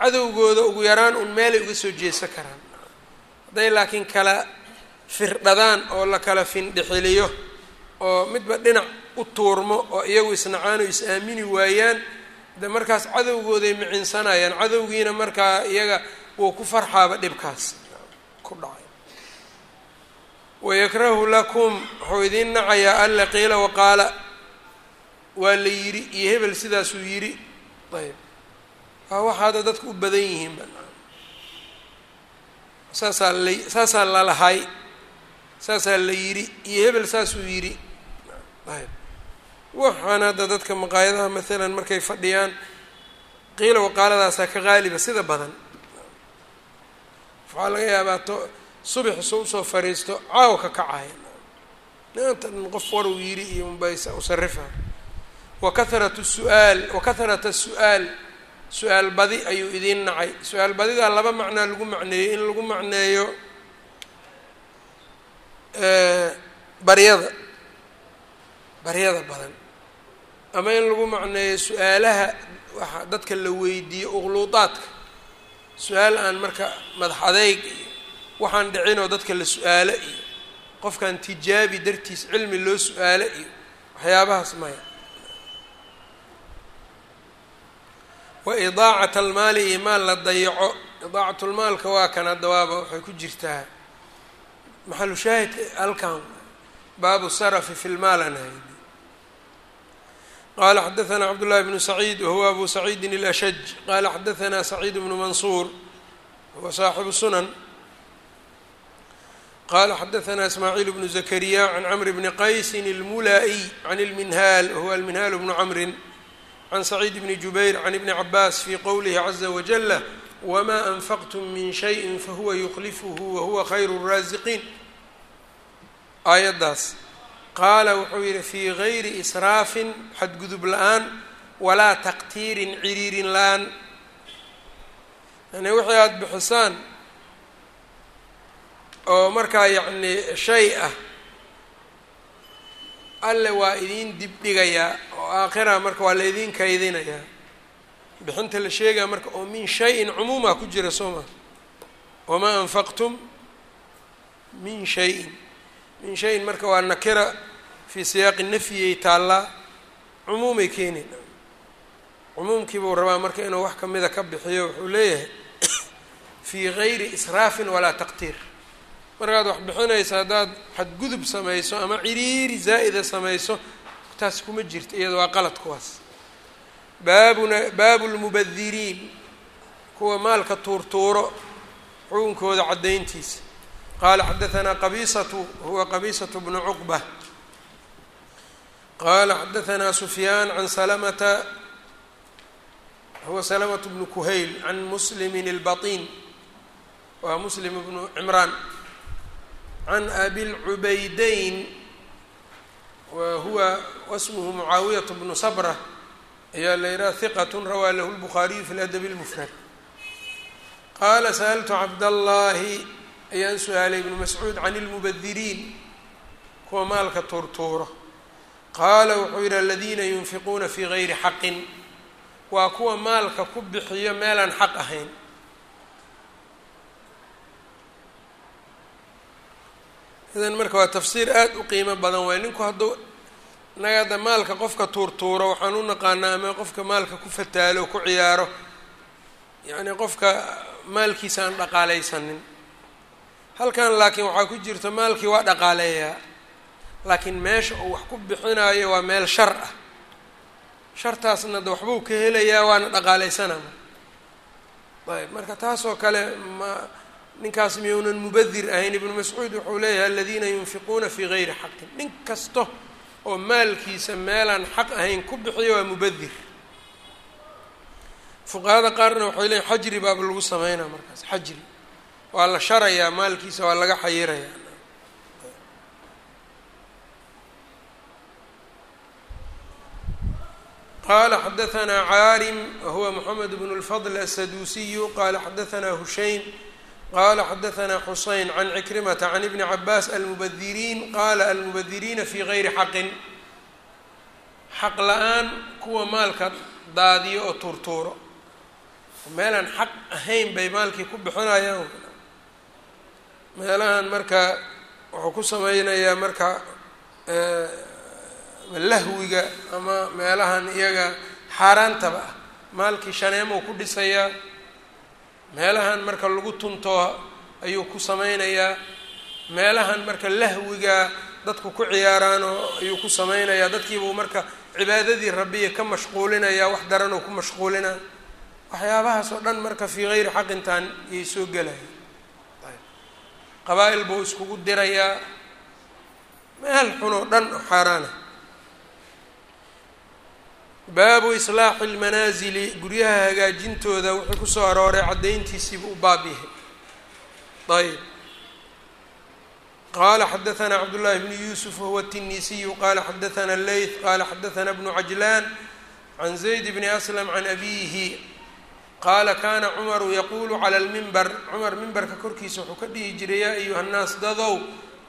cadowgooda ugu yaraan un meelay uga soo jeesan karaan hadday laakiin kala firdhadaan oo la kala findhixiliyo oo midba dhinac u tuurmo oo iyagu isnacaan oo is-aamini waayaan de markaas cadowgooday micinsanayaan cadowgiina markaa iyaga wuu ku farxaaba dhibkaas ku dhacay. Wayakrahu lakum wuxuu idiin nacayaa alla qiila waqaala waa la yidhi iyo hebel sidaasuu yidhi. Ayb waa waxa hadda dadka u badan yihiin saasaa la saasaa lalahay saasaa la yidhi iyo hebel saasuu yidhi. Ayb. Waxaan hadda dadka maqaayadaha maalan markay fadhiyaan qiila waqaaladaasaa ka qaaliba sida badan. Waxaa laga yaabaa to subax soo u soo fariisto caaw ka kacaya dhan qof waruu yidhi iyo unbaysa usarifa wa kahratu su'aal wa kahrata su'aal su'aal badi ayuu idiin nacay. Su'aal badidaa laba macnaa lagu macneeyey in lagu macneeyo baryada baryada badan ama in lagu macneeyo su'aalaha waxa dadka la weydiiyo uqluudaadka. Su'aal aan marka madax adeyg iyo waxaan dhicinoo dadka la su'aalo iyo qofkan tijaabi dartiis cilmi loo su'aalo iyo waxyaabahaas maya wa idaacat almaali iyo maal la dayaco idaacatlmaalka waa kan hadda waaba waxay ku jirtaa maxalu shaahidka halkan baabu sarafi fi lmaalana qala xadaثna cabdالlahi bnu saciid wahuwa abu saciidin اlashaj qala xadaثna saciid bnu mansuur huwa saaxibu sunan qala xadaثna ismaaciil bnu zakariya can cmr bni qaysi اlmulaa'iy can اlminhaal wahuwa alminhaal bnu cmri can saciid bni jubayr can ibni cabaas fi qowlihi caza wajala wma anfaqtm min shayi fahuwa yuklifhu wahuwa khayr الraasiqiin aayaddaas qaala wuxuu yidhi fii gayri israafin xadgudub la'aan walaa taqtiirin ciriirin la'aan yani wixii aada bixisaan oo markaa yacni shay ah alle waa idiin dib dhigayaa oo aakhira marka waa la idiin kaydinayaa bixinta la sheegaya marka oo min shayin cumuuma ku jira soo maa wamaa anfaqtum min shayin. Min shayin marka waa nakira fii siyaaqi nafyiyay taallaa cumuumay keenin. Cumuumkiibuu rabaa marka inuu wax kamida ka bixiyo wuxuu leeyahay fii gayri israafin walaa taqtiir markaad wax bixinaysa haddaad xadgudub samayso ama ciriiri zaa'ida samayso taas kuma jirto iyada waa qalad kuwaas. Baabuna baabu lmubadiriin kuwa maalka tuurtuuro xukunkooda caddayntiisa. Qaala xadaanaa qabiisatu huwa qabiisatu bnu cuqba. Qaala xadaanaa sufyaan can salamata huwa salamatu bnu kuhayl can muslimi اlbaطin waa muslim bnu cimraan can abilcubeydayn wa huwa wasmuhu mucaawiyat bnu sabra ayaa la yidhaha hiqatu rawaa lahu lbukhaariyu fi ladabi lmufrad qaala sa'altu cabdallahi ayaan su'aalay ibnu mascuud can ilmubadiriin kuwa maalka tuurtuuro qaala wuxuu yidhi aladiina yunfiquuna fii gayri xaqin waa kuwa maalka ku bixiyo meelaan xaq ahayn idan marka waa tafsiir aada u qiimo badan waay ninku hadduu naga hadda maalka qofka tuurtuuro waxaan u naqaanaa ama qofka maalka ku fataalo ku ciyaaro yacni qofka maalkiisa aan dhaqaalaysanin. Halkan laakiin waxaa ku jirta maalkii waa dhaqaaleeyaa laakiin meesha uu wax ku bixinayo waa meel shar ah. Shartaasna de waxbuu ka helayaa waana dhaqaalaysanama ayb marka taasoo kale ma ninkaas miyuunan mubadir ahayn? Ibnu mascuud wuxuu leeyahay aladiina yunfiquuna fii gayri xaqin. Nin kasta oo maalkiisa meelaan xaq ahayn ku bixiyo waa mubadir. Fuqahada qaarna waxay leeyihiin xajri baaba lagu sameynaa markaas xajri. Waa la sharayaa maalkiisa waa laga xayirayaa. Qala xadaanaa caarim wahuwa moxamed bn اlfadl aلsaduusiyu qala xadaanaa hushaym qala xadaثna xuseyn can cikrimata can ibni cabaas almubadiriin qala almubadiriina fi gayri xaqin xaq la'aan kuwa maalka daadiyo oo tuurtuuro meelaan xaq ahayn bay maalkii ku bixinayaan meelahan marka wuxuu ku sameynayaa marka lahwiga ama meelahan iyaga xaaraantaba ah maalkii shaneemou ku dhisayaa meelahan marka lagu tunto ayuu ku sameynayaa meelahan marka lahwiga dadku ku ciyaaraanoo ayuu ku sameynayaa dadkiibuu marka cibaadadii rabbiya ka mashquulinayaa wax daranoo ku mashquulinaa waxyaabahaas oo dhan marka fii gayri xaqintaan yay soo gelaya. Qabaa-il buu iskugu dirayaa meel xun oo dhan oo xaaraana baabu islaaxi اlmanaazili guryaha hagaajintooda wuxuu kusoo arooray caddayntiisiibu u baab yahay ayb qala xadaثna cabdالlahi bn yusuf wahuwa الtinisiyu qala xadaثna leyth qala xadaثna bnu cajlan can zayd bni aslam can abihi qaala kana cumaru yaqulu clى اlmimber cumar mimberka korkiisa wuxuu ka dhihi jiray yaa ayuha الnaas dadow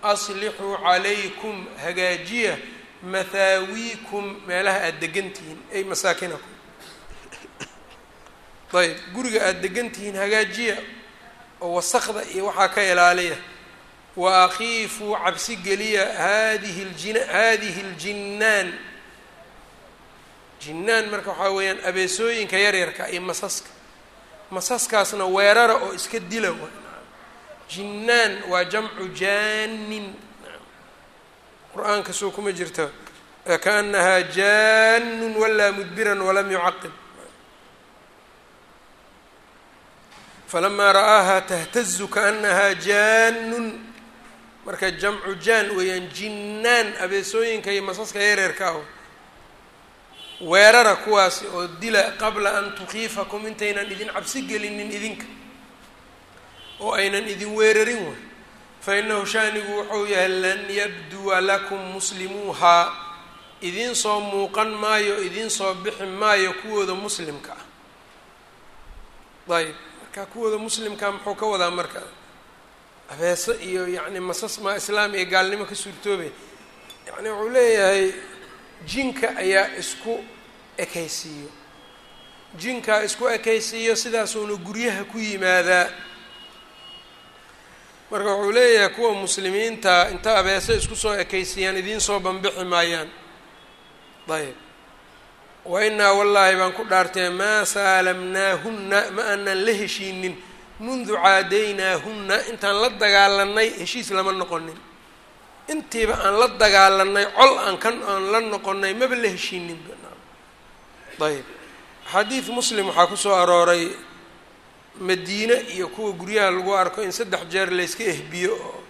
aslixuu calaykum hagaajiya mathaawiikum meelaha aada degantihiin ay masaakinakum ayb guriga aada degantihiin hagaajiya oo wasaqda iyo waxaa ka ilaaliya. Wa akhiifuu cabsi geliya hadihi ljin hadihi ljinnaan jinnaan marka waxaa weeyaan abeesooyinka yaryarka iyo masaska. Masaskaasna weerara oo iska dila jinnaan waa jamcu jaanin qur'aanka soo kuma jirto kaanahaa jaanun walaa mudbiran walam yucaqib. Falamaa ra'aaha tahtazu kaanahaa jaanun marka jamcu jaan weeyaan jinnaan abeesooyinka iyo masaska yareerka ah. Weerara kuwaasi oo dila qabla an tukiifakum intaynan idin cabsi gelinin idinka. Oo aynan idin weerarin way fainahu shaanigu wuxuu yahay lan yabduwa lakum muslimuuhaa idiin soo muuqan maayo idiin soo bixi maayo kuwooda muslimka ah ayb marka kuwooda muslimkaa muxuu ka wadaa marka abeeso iyo yacni masas maa islaam iyo gaalnimo ka suurtoobay yacni wuxuu leeyahay jinka ayaa isku ekaysiiyo jinkaa isku ekaysiiyo sidaasuuna guryaha ku yimaadaa marka wuxuu leeyahay kuwa muslimiinta inta abeese isku soo ekaysiiyaan idiin soo banbixi maayaan. Wa inaa wallaahi baan ku dhaartee maa saalamnaahunna ma aanan la heshiinin. Mundu caadaynaahunna intaan la dagaalanay heshiis lama noqonin. Intiiba aan la dagaalanay col aan kan aan la noqonay maba la heshiinin. Ayb xadiid muslim waxaa ku soo arooray madiine iyo kuwa guryaha lagu arko in saddex jeer layska ehbiyo oo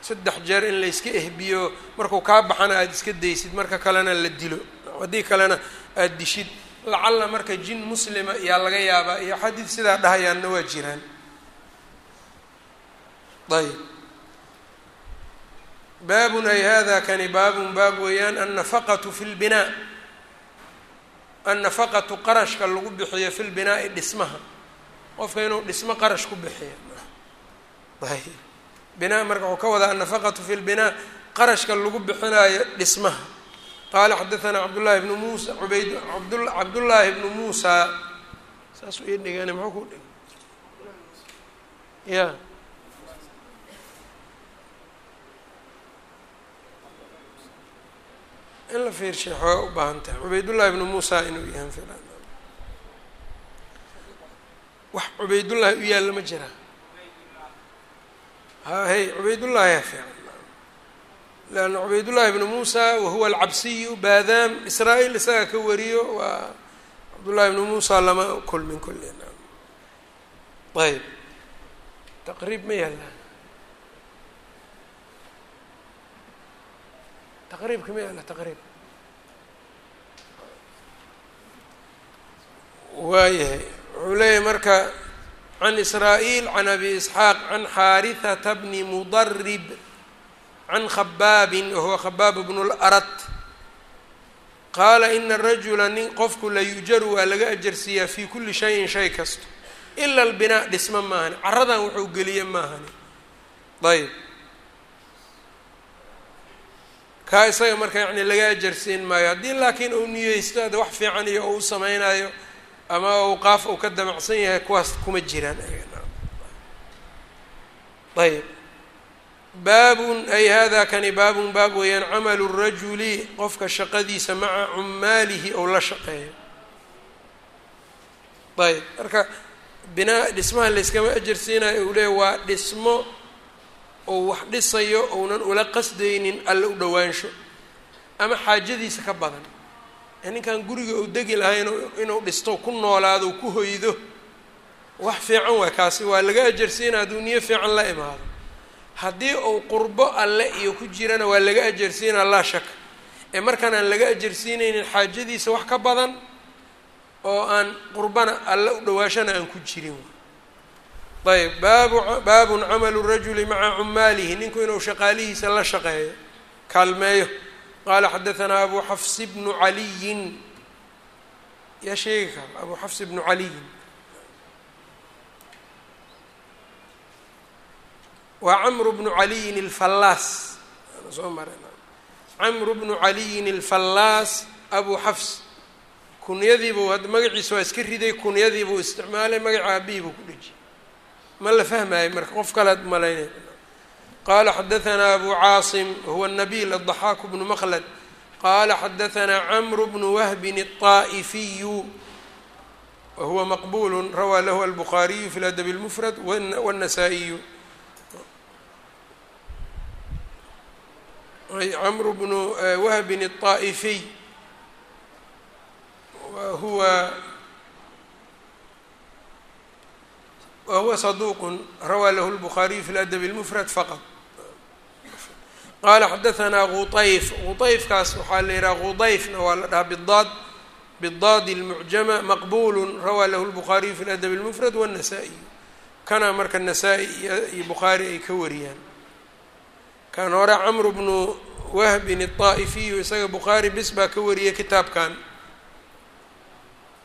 saddex jeer in layska ehbiyo markuu kaa baxana aada iska daysid marka kalena la dilo haddii kalena aada dishid. Lacalla marka jin muslima yaa laga yaabaa iyo xadiid sidaa dhahayaanna waa jiraan. Ayb baabun ay hada kani baabun baab weeyaan annafaqatu fi lbinaa annafaqatu qarashka lagu bixiyo fi lbinaa'i dhismaha qofka inuu dhismo qarash ku bixiyo. Ayb binaa marka wuxuu ka wadaa annafaqatu fi lbinaa qarashka lagu bixinaayo dhismaha. Qaala xadaثana cabdullahi bnu muusa ubayd abd cabdullaahi bnu muusa. Saasuu ii dhigani muxuu ku dhig ya in la fiirshay xooga u baahan tahay. Cubaydullahi bnu muusa inuu yahan filan wax cubaydullaahi u yaalla ma jira. Ha hey cubaydullaahi fiican. Leanna cubaydullaahi bnu muusa wahuwa alcabsiyu baadaam israa'il isaga ka wariyo waa cabdullahi bnu muusa lama kulmin kulli. Ayb taqriib ma yaalla. Taqriibka ma yaalla taqriib. Waayahay wuxuu leeyahay marka can israa'iil can abi isxaaq can xaarihata bni mudarib can khabaabin wahuwa khabaab bnu larat qaala ina rajula nin qofku la yujaru waa laga ajarsiiyaa fii kulli shayin shay kasto. Ila albinaa dhismo maahani. Caradan wuxuu geliye maahani ayb kaa isaga marka yani laga ajarsiin maayo. Haddii laakiin uu niyeysto ada wax fiican iyo uu sameynayo ama awqaaf uu ka damacsan yahay kuwaas kuma jiraan ayb baabun ay hada kani baabun baab weeyaan camalu rajuli qofka shaqadiisa maca cumaalihi ou la shaqeeyo. Ayb marka binaa dhismaha layskama ajarsiinayo uu leeya waa dhismo ou wax dhisayo ounan ula qasdaynin alle u dhowaansho ama xaajadiisa ka badan ninkan guriga uu degi lahay inuu dhisto ku noolaado ku hoydo wax fiican waa kaasi waa laga ajarsiina hadduu fiican la imaado. Haddii uu qurbo alle iyo ku jirana waa laga ajarsiinaa laa shaka. Ee markaan aan laga ajarsiinaynin xaajadiisa wax ka badan oo aan qurbana alle u dhawaashana aan ku jirin ayb baabu baabun camalu rajuli maca cumaalihi ninku inuu shaqaalihiisa la shaqeeyo kaalmeeyo qaala xadaanaa abu xafs bnu caliyin yaa sheegi kara abu xafs bnu caliyin waa camru bnu caliyin alfallaas soo maren camru bnu caliyin alfallaas abu xafs kunyadiibuu hadda magaciisa waa iska riday kunyadiibuu isticmaalay magaca aabihii buu ku dhejiyay ma la fahmaayo marka qof kalead malaynay qala xadaanaa abu caasim wahuwa nabil adضaxaaku bnu mklad qala xadaanaa camru bnu wahbin الطaa'ifiyu wahuwa maqbul rawaa lahu albukhaariyu fi ladab اlmufrad wالnasaa-iyu camru bnu wahbin الطaa'ifiy wahuwa wahuwa saduq rawaa lahu lbukhaariyu fi ladab اlmufrad faqط qala xadaanaa quطayf quطayfkaas waxaa la yihaha qudayfna waa la dhahaa bidaad bidaadi اlmucjama maqbulu rawaa lahu lbukhaariyu fi ladab اlmufrad wالnasaa-iyu kana marka nasaa-i iyo bukhaari ay ka wariyaan kan hore camru bnu wahbin الطaa'ifiyu isaga bukhaari bis baa ka wariyay kitaabkan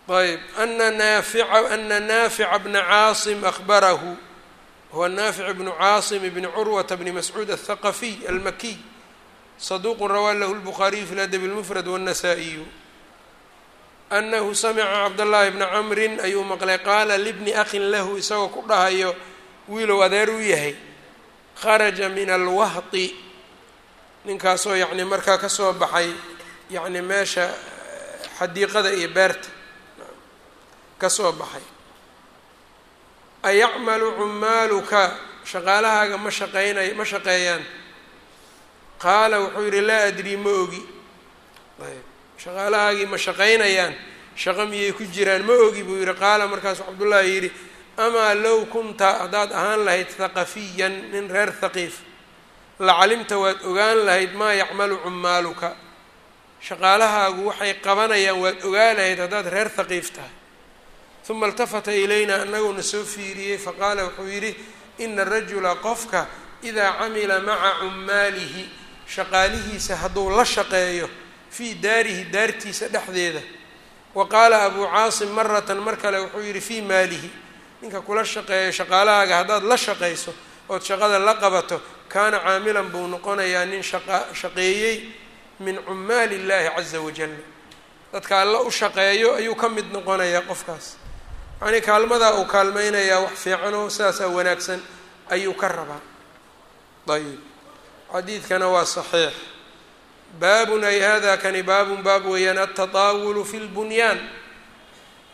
ayb ana naafica ana naafica bna caasim ahbarahu huwa naafic bnu caasim bni curwata bni mascuud aلthaqafiy almakiy saduuq rawaa lahu lbukhaariyu fi ladab اlmufrad wالnasaa-iyu anahu samica cabdاllahi bna camrin ayuu maqlay qaala libni akhin lahu isagoo ku dhahayo wiilow adeer u yahay kharaja min alwahti ninkaasoo yacni markaa kasoo baxay yacni meesha xadiiqada iyo beerta kasoo baxay ayacmalu cumaaluka shaqaalahaaga ma shaqeynay ma shaqeeyaan. Qaala wuxuu yidhi laa adrii ma ogi. Ayb. Shaqaalahaagii ma shaqaynayaan shaqo miyay ku jiraan ma ogi buu yidhi. Qaala markaasuu cabdullaahi yidhi amaa low kunta haddaad ahaan lahayd haqafiyan nin reer haqiif la calimta waad ogaan lahayd maa yacmalu cumaaluka. Shaqaalahaagu waxay qabanayaan waad ogaa lahayd haddaad reer haqiif tahay uma iltafata ilayna anaguna soo fiiriyey faqaala wuxuu yidhi ina rajula qofka idaa camila maca cumaalihi shaqaalihiisa hadduu la shaqeeyo fii daarihi daartiisa dhexdeeda wa qaala abuu caasim maratan mar kale wuxuu yidhi fii maalihi ninka kula shaqeeyo shaqaalahaaga haddaad la shaqayso ood shaqada la qabato kaana caamilan buu noqonayaa nin shaqeeyey min cumaali illaahi caza wajal dadka alla u shaqeeyo ayuu ka mid noqonayaa qofkaas yacnii kaalmadaa uu kaalmeynayaa wax fiicanoo sidaasaa wanaagsan ayuu ka rabaa. Ayib xadiidkana waa saxiix. Baabun ay hada kani baabun baab weeyaan altadaawulu fi lbunyaan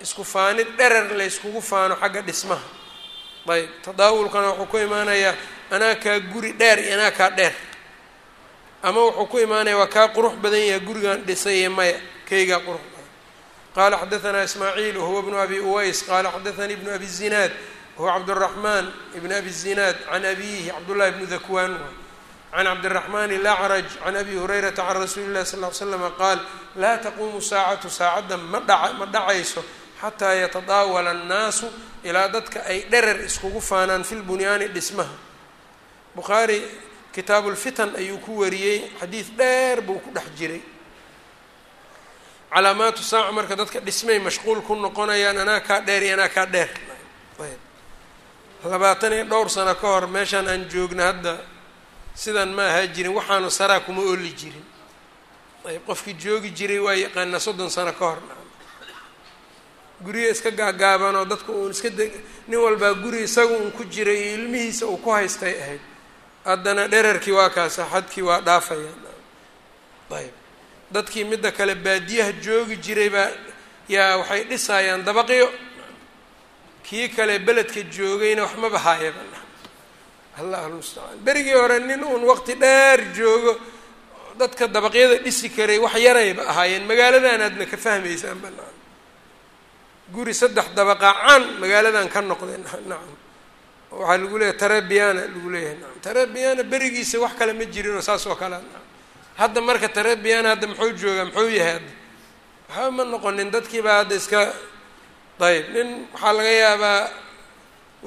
isku faanid dherer la yskugu faano xagga dhismaha. Ayb tadaawulkana wuxuu ku imaanayaa anaa kaa guri dheer iyo anaa kaa dheer. Ama wuxuu ku imaanaya waa kaa qurux badan yahay gurigan dhisaye maya kaygaa qurux qala xadaanaa ismaaciil wahuwa bnu abi uways qala xadaanii bnu abi zinaad huwa cabdالرaحman ibn abi الzinaad can abihi cabdالlahi bni dakwan can cabdالرaحman الأcraj can abi hurayrata can rasuuli الlahi sal ه ly slm qaal laa taquumu saacatu saacadda ma dha ma dhacayso xataa yatadaawala الnaasu ilaa dadka ay dherer iskugu faanaan fi lbunyaani dhismaha bukhaari kitaabu lfitan ayuu ku wariyey xadiid dheer buu ku dhex jiray calaamaatu saaca marka dadka dhismay mashquul ku noqonayaan anaa kaa dheer iyo anaa kaa dheer. Labaatan iyo dhowr sano ka hor meeshaan aan joogna hadda sidan ma ahaa jirin waxaanu saraa kuma ooli jirin. Ayb qofkii joogi jiray waa yaqaanaa soddon sano ka hor. Guryo iska gaagaaban oo dadku uun iska de nin walbaa guri isaga uun ku jiray iyo ilmihiisa uu ku haystay ahayd. Haddana dherarkii waa kaasa xadkii waa dhaafayaan ayb dadkii midda kale baadiyaha joogi jiray baa yaa waxay dhisayaan dabaqyo. Kii kale beledka joogayna wax ma bahaayaba allah almustacaan berigii hore nin uun waqti dheer joogo dadka dabaqyada dhisi karay wax yarayba ahaayeen. Magaaladan aadna ka fahmaysaan banaan guri saddex dabaqacaan magaaladan ka noqday nacam waxaa lagu leeyahay tarabiana lagu leeyahay. Nacam tarabiana berigiisa wax kale ma jirinoo saas oo kale. nacam hadda marka tarabiana hadda muxuu joogaa muxuu yahay? Hadda waxba ma noqonin dadkiibaa hadda iska ayb nin waxaa laga yaabaa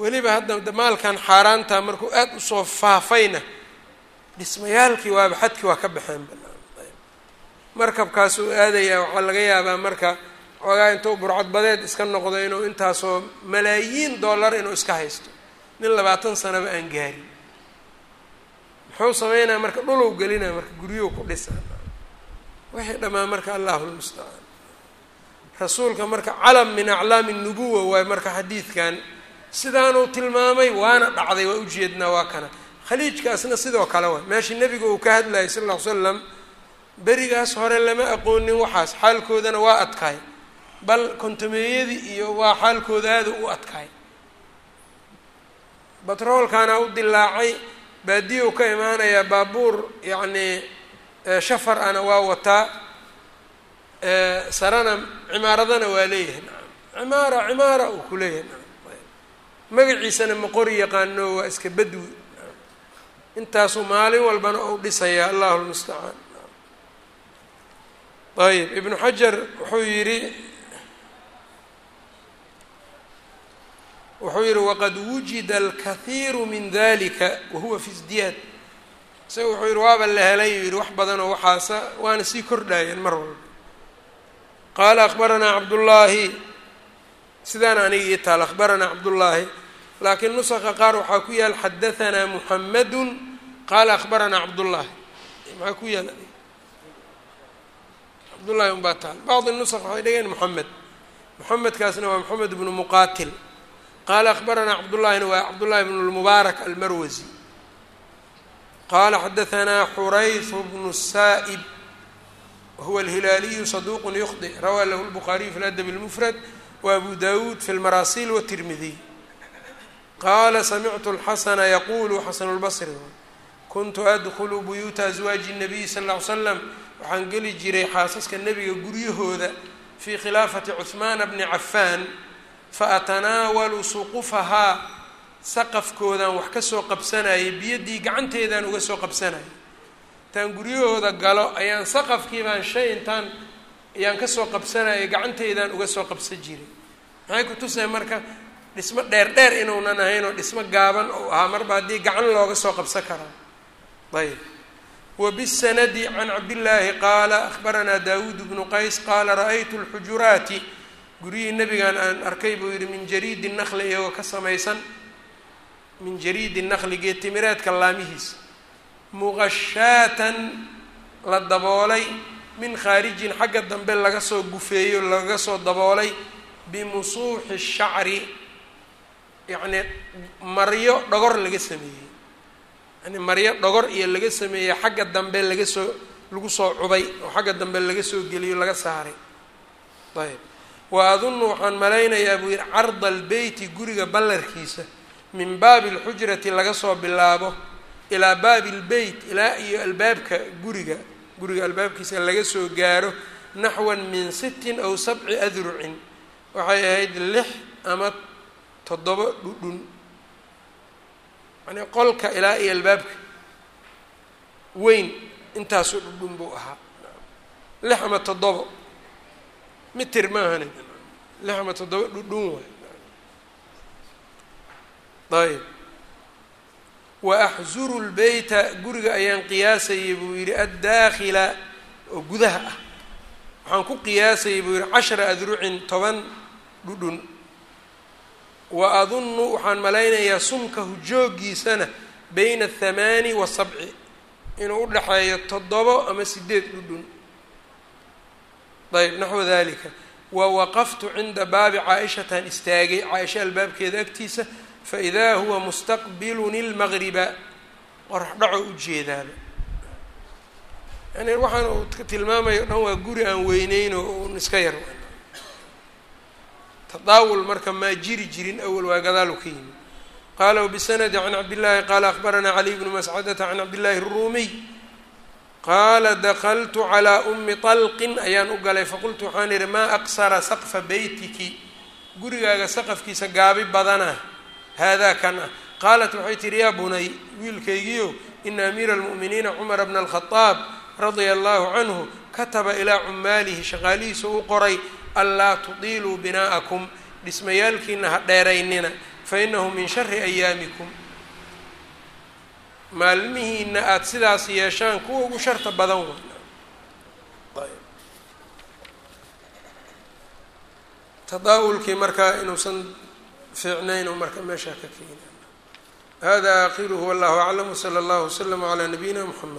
weliba hadda maalkan xaaraanta markuu aada u soo faafayna dhismayaalkii waaba xadkii waa ka baxeen banaan markabkaasuu aadayaa waxaa laga yaabaa marka xoogaa intuu burcadbadeed iska noqdo inuu intaasoo malaayiin dollar inuu iska haysto. Nin labaatan sanaba aan gaarin muxuu sameynaya marka dhulow gelinaya marka guryuhu ku dhisaa. Wixii dhammaan marka allahu lmustacaan rasuulka marka calam min aclaami nubuwa waay marka xadiidkan sidaanuu tilmaamay waana dhacday waa ujeednaa waa kana. Khaliijkaasna sidoo kale waay meeshii nebiga uu ka hadlayay sal ll slam berigaas hore lama aqoonin waxaas xaalkoodana waa adkaay. Bal kontameeyadii iyo waa xaalkooda aada u adkaay. Batroolkaana u dilaacay baadiyow ka imaanayaa baabuur yacnii shafar ana waa wataa sarana cimaaradana waa leeyahay nacam cimaara cimaara uu ku leeyahay nacam magaciisana ma qori yaqaano waa iska badwi intaasuu maalin walbana ou dhisayaa allahu lmustacaan ayb. Ibnu xajar wuxuu yidhi wuxuu yihi waqad wujida alkahiiru min dalika wahuwa fi sdiyaad. Isaga wuxuu yihi waaba la helay yihi wax badanoo waxaasa waana sii kordhaayeen mar walba. Qaala akhbaranaa cabdullaahi. Sidaana aniga ii taal akhbaranaa cabdullaahi. Laakiin nusaqa qaar waxaa ku yaal xadahanaa muxamadun qaala akhbaranaa cabdullaahi. Maxaa ku yaal? Cabdullahi unbaa taal. Bacdi nusaq waxay dhigeen moxamed moxamedkaasna waa moxamed bnu muqaatil qaala akhbaranaa cabdullahina waa cabdullahi bnu lmubaarak almarwasi qaala xadahanaa xuraysu bnu saa'ib wahuwa alhilaaliyu saduuqun yukhdi rawaa lahu lbukhaariyu fi ladabi اlmufrad wa abu dawuud fi lmaraasil wاtirmidiy qaala samictu lxasana yaqulu xasanu lbasri kuntu adkulu buyuuta aswaaji الnabiy sal ll ly slam waxaan geli jiray xaasaska nebiga guryahooda fii khilaafati cuhmaana bni cafaan fa atanaawalu suqufahaa saqafkoodaan wax ka soo qabsanayay biyaddii gacanteedaan uga soo qabsanayay intaan guryahooda galo ayaan saqafkiibaan shay intaan ayaan ka soo qabsanayay gacanteydaan uga soo qabsan jiray maxay ku tusay marka dhismo dheer dheer inuunan ahayn oo dhismo gaaban ou ahaa marba haddii gacan looga soo qabsan karo ayb wabisanadi can cabdillaahi qaala ahbaranaa daawuud bnu qays qaala ra'aytu lxujuraati guryihii nebigan aan arkay buu yihi min jariidi naqli iyagoo ka samaysan min jariidi naqli geetimireedka laamihiisa muqashaatan la daboolay min khaarijin xagga dambe laga soo gufeeyo laga soo daboolay bimusuuxi shacri yacnii maryo dhogor laga sameeyey. Yani maryo dhogor iyo laga sameeyey xagga dambe laga soo lagu soo cubay oo xagga dambe laga soo geliyo laga saaray. Ayb wa adunnu waxaan malaynayaa buu yihi carda albeyti guriga ballarkiisa min baabi alxujrati laga soo bilaabo ilaa baabi lbeyt ilaa iyo albaabka guriga guriga albaabkiisa laga soo gaaro naxwan min sittin aw sabci adrucin. Waxay ahayd lix ama toddoba dhudhun. Yani qolka ilaa iyo albaabka weyn intaasoo dhudhun buu ahaa. Lix ama toddobo mitir maahani. Lix ama toddoba dhudhun waay. Ayb wa axzuru lbeyta guriga ayaan qiyaasayay buu yidhi addaakhila oo gudaha ah. Waxaan ku qiyaasayay buu yidhi cashara adrucin toban dhudhun. Wa adunnu waxaan malaynayaa sumkahu jooggiisana bayna athamaani wa sabci. Inuu u dhexeeyo toddobo ama sideed dhudhun ayb naxwu dalika wa waqaftu cinda baabi caa-ishataan istaagay caa-isha albaabkeeda agtiisa faidaa huwa mustaqbiluni lmaqriba qorax dhaco ujeedaaba yani waxaan uu tilmaamayo dhan waa guri aan weyneyn oo un iska yar. Tadaawul marka maa jiri jirin awal waa gadaalu ka yimi qaala wbisanadi can cabdillaahi qaala akbaranaa caliy bnu mascadata can cabdillahi الruumiy qaala dakaltu calaa umi طalqin ayaan u galay. Faqultu waxaan idhi maa aqsara saqfa beytiki gurigaaga saqafkiisa gaabi badana haadaa kan ah. Qaalat waxay tihi yaa bunay wiilkaygiio ina amiira almu'miniina cumara bna alkhadaab radia allahu canhu kataba ilaa cumaalihi shaqaalihiisa u qoray anlaa tudiiluu binaa'akum dhismayaalkiina ha dheeraynina fainahu min shari ayaamikum maalmihiina aada sidaas yeeshaan kuwa ugu sharta badan wa tadaawulkii markaa inuusan fiicnayn marka meeshaa ka keena hada akhiruhu wallahu aclam wsala allahu waslama calaa nabiyina mxamed